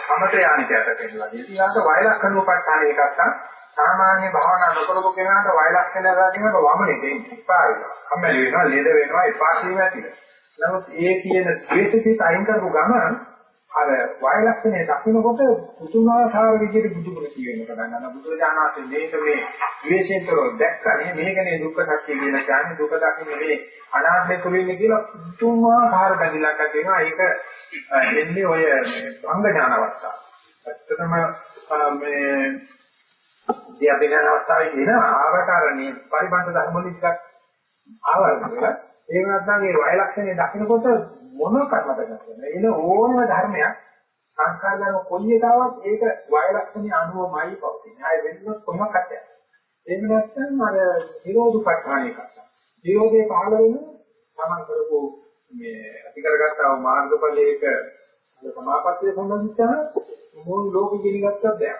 සමත යානිකයට කියනවා. ඊළඟට වයලක්ෂණ උපස්ථාන එකක් තමයි සාමාන්‍ය භාවනා නොකරපු කෙනාට වයලක්ෂණ දාගෙනට වමනේ දෙන්නේ. එපා වෙනවා. කම්මැලි වෙනවා, ලෙඩ වෙනවා, එපා වීම ඇතිවෙනවා. නමුත් ඒ කියන ද්වේෂිත අයින් කරපු ගමන් අර වය ලක්ෂණය දකින්නකොට පුදුමාකාර විදිහට බුදුගුණ කියවෙන්න පටන් ගන්නවා. බුදුරජාණන් මේක මේ ද්වේෂයෙන්තර දැක්කනේ මේකනේ දුක්ඛ සත්‍ය කියලා කියන්නේ දුක දකින්නේ මේ අනාත්මය තුලින් කියලා පුදුමාකාර බැඳිලක් ඇති වෙනවා. ඒක එන්නේ ඔය අංග ඥාන අවස්ථාව. ඇත්තටම මේ දියබිනන අවස්ථාවේ කියන ආවකාරණේ පරිබන්ධ ධර්ම වලින් ටිකක් ආවරණය ඒ නැත්නම් මේ වය ලක්ෂණය දකිනකොට මොන කර්මද කරන්නේ? එන ඕනම ධර්මයක් සංස්කාරයන් කොයි එකාවක් ඒක වය ලක්ෂණය අනුවමයි පවතින්නේ. ආය වෙනස් කොහොමද නැහැ. එහෙම නැත්නම් අර නිරෝධපත්‍රාණ එකක්. නිරෝධයේ පහළ වෙන තමන් කරපු මේ ඇති කරගත්තා වූ මාර්ගඵලයක සමාපත්තිය සම්බන්ධිතම මොන ලෝක ගිනිගත්ත දෙයක්.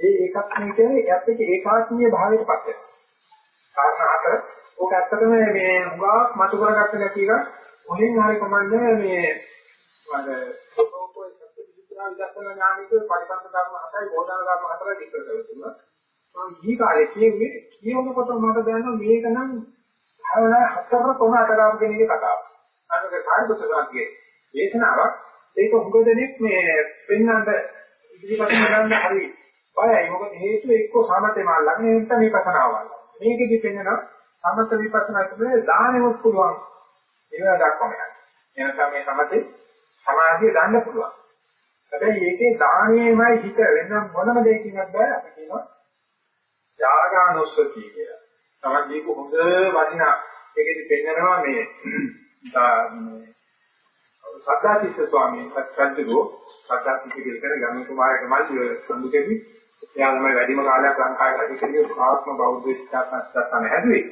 ඒ ඒකක් නෙකේ එයත් එක්ක ඒකාත්මීය භාවයට පත් වෙනවා. කාරණා හතර ඕක ඇත්තටම මේ උගාවක් මතු කරගත්ත නැති එක මුලින් හරි කමන්නේ මේ අර සෝතෝපෝ සත්‍ය විද්‍යා විදර්ශන ඥානික පරිපන්ත ධර්ම හතයි බෝධන ධර්ම හතරයි විස්තර කරලා මම ඊ කාලේ කියෙන්නේ කියනකොට මට දැනෙනවා මේක නම් භාවනා හතර තුන අතරාම කියන එක කතාව. අරක සාර්ථකතාවගේ දේශනාවක් ඒක හුඟ දෙනෙක් මේ පෙන්වන්න ඉදිරිපත් කරන්න හරි බයයි. මොකද හේතුව එක්ක සමතේ මාල් ළඟ නැත්නම් මේ කතාවවල. මේකෙදි පෙන්වනවා සමත විපස්සනා කියන්නේ දානෙවත් පුළුවන්. ඒවා දක්වම යනවා. එනකම් මේ සමතේ සමාධිය ගන්න පුළුවන්. හැබැයි ඒකේ දානයේමයි හිත වෙන මොනම දෙයකින්වත් බෑ අපි කියනවා යාගානොස්සති කියලා. තමයි මේක හොඳ වටිනා ඒකෙදි පෙන්නනවා මේ සත්‍යාතිස්ස ස්වාමීන් වහන්සේ සත්‍යාතිස්ස කියන ගමන කුමාරක මල්ලි සම්බු කෙවි එයා තමයි වැඩිම කාලයක් ලංකාවේ වැඩි කෙනෙක් ආත්ම බෞද්ධ ශාස්ත්‍රඥ හැදුවේ.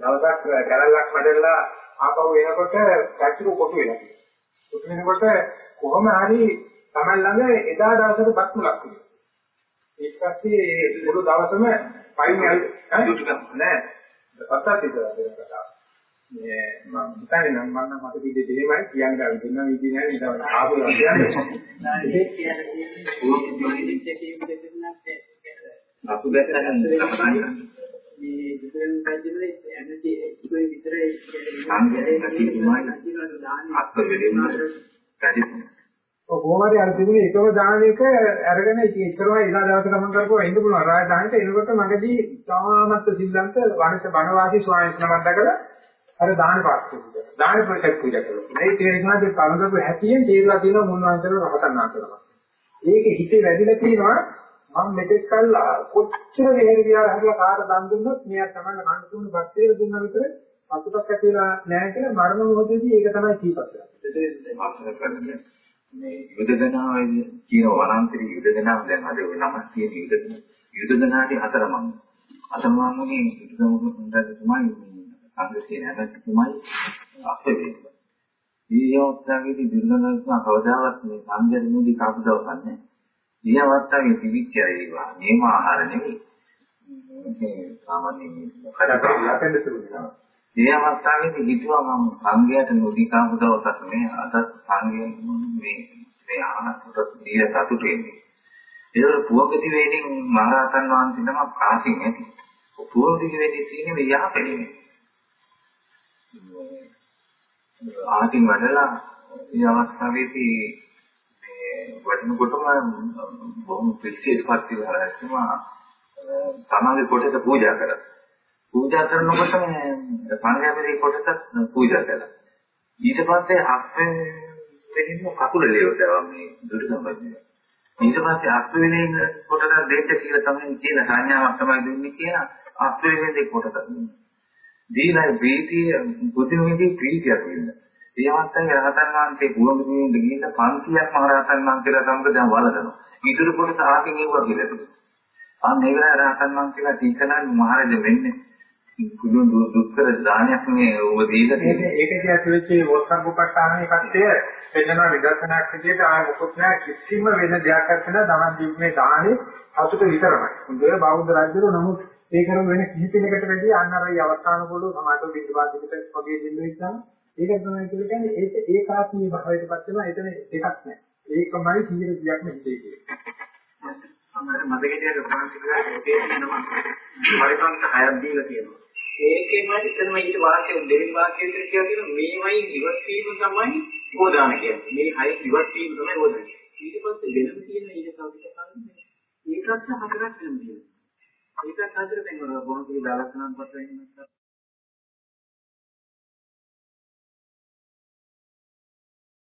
දවසක් කැලලක් මැදලා ආපහු එනකොට පැතිරු කොටු වෙනවා. කොටු වෙනකොට කොහොම හරි Taman ළඟ එදා දවසට බක්මුලක් තියෙනවා. ඊට පස්සේ ඒ මුළු දවසම පයින් නෑ. පස්සත් ඉඳලා. මේ මම හිතන්නේ නම් මම මට කිව්වේ දෙහෙමයි කියන්න ගන්න දෙන්න විදිහ නෑ නේද? ආපු කියන්නේ. ඒක කියන්නේ අපු දැක්කම මේ විතරෙන් පැහැදිලි එනටි ඒකේ විතරේ කොහොමද අර තිබුණේ? එකම දානයක අරගෙන ඉතරම එදා දවස් ගමන් කරපුවා ඉන්න පුළුවන්. රාජ දානට එනකොට මගදී තාමත් සිල්ලන්ත වණිත බණවාදී ස්වාමීන් වහන්සේ දැකලා අර දාන පාස්තු දාන ප්‍රතික් පූජා කළා මේ තේරෙනාදී කලඳපු හැටියෙන් තේරලා තියෙන මුන්වන්තර රහතන් වහන්සේලා ඒක හිතේ වැඩිලා තියෙනවා මම මෙතෙක් කල් කොච්චර දෙහෙර කියලා හරියට කාට දන් දුන්නොත් මෙයා තමයි කන්න දුන්න බත්තේර දුන්නා විතර අතුටක් ඇති වෙලා නැහැ කියලා මරණ මොහොතේදී ඒක තමයි කීපත් කරන්නේ. මේ යුදදනාව කියන වනාන්තරයේ යුදදනාව දැන් අද නම තියෙන යුදදන යුදදනාවේ හතරමං. අතරමංගේ යුදදනාව හොඳට තමයි සංග්‍රහයේ නැවතුමයි අස්තේ. මේ අවස්ථාවේදී දුර්ගලස්ම කවදාවත් මේ සංජානනයේදී කාපු දවසක් නැහැ. මේ අවස්ථාවේ තිබිච්ච ඒවා මේම ආහාර නෙවෙයි. මේ සාමාන්‍ය මොකද අපෙන්ද තිබුණා. මේ අවස්ථාවේදී හිතුවා මම සංගයයට නොදීකාපු දවසක් මේ අද සංගයෙන් මේ මේ ආහාර කොට දීලා සතුටු වෙන්නේ. ඒක පුවගති වේලින් මහරහතන් වහන්සේ නම ප්‍රාතින් ඇති. පුවගති වේලින් තියෙන මේ යහපැලිනේ. ආතින් වැඩලා මේ අවස්ථාවේදී වඩනකොටම බොහොම පිළිසිතපත් වෙලා ඉන්නවා තමන්ගේ කොටස පූජා කරා. පූජා කරනකොට මේ සංඝයාගේ කොටස පූජා කළා. ඊට පස්සේ අපේ වෙනින් කකුල ලේවටවා මේ දුරු සම්බන්ධය. ඊට පස්සේ අත්වෙලෙන් කොටස දෙන්න කියලා තමයි කියන සංඥාවක් තමයි දුන්නේ කියලා අත්වෙලෙන් දෙක කොටස දුන්නා. දීලා ප්‍රීතිය බුදුන්ගේ ප්‍රීතියක් වෙනවා. ඒ අවස්ථාවේ රහතන් වහන්සේ ගුණගුණෙන් ගිහින් 500ක් මහ රහතන් වහන්සේලා සමග දැන් වළඳනවා. ඉතුරු කොටස ආකින් එවුවා කියලා තිබුණා. අන්න ඒක රහතන් වහන්සේලා තීකනන් මහරජ වෙන්නේ. පුදුම දුක්කර දානයක් මේ ඔබ දීලා තියෙන්නේ. ඒක ඒක ඇතුලේ මේ වොස්සංගුපට්ඨානයේ කට්ටිය එතන විදර්ශනාක් විදියට ආය මොකොත් නෑ කිසිම වෙන දෙයක් නැත්නම් දහම් දීපේ දාහනේ සතුට විතරමයි. හොඳේ බෞද්ධ රාජ්‍යවල නමුත් ඒ කරන වෙන කිසිපෙනකට වැඩි අන්න අර අවස්ථාන වල සමාජ බින්දුපාතිකට වගේ දෙන්න ඉස්සන් ඒක තමයි කියන්නේ ඒක ඒකාත්මී භාවයටපත් වෙනවා එතන එකක් නෑ. ඒකමයි 100ක් නෙමෙයි කියන්නේ. අමර මදගෙඩියට ප්‍රාන්තිකලා තේරෙනවා. පරිසංක හයක් දීලා තියෙනවා. ඒකෙම එතනම ඊට වාක්‍ය දෙවෙනි වාක්‍යයෙන් කියලා තියෙනවා මේවයි ඉවත් වීම තමයි බෝධාන කියන්නේ. මේ හය ඉවත් වීම තමයි බෝධාන. ඊට පස්සේ වෙනම තියෙන ඊට කවුද කියන්නේ? ඒකත් හතරක් වෙනවා. ඒකත් හතර දෙනවා බොහොම දාලා කරන පස්සේ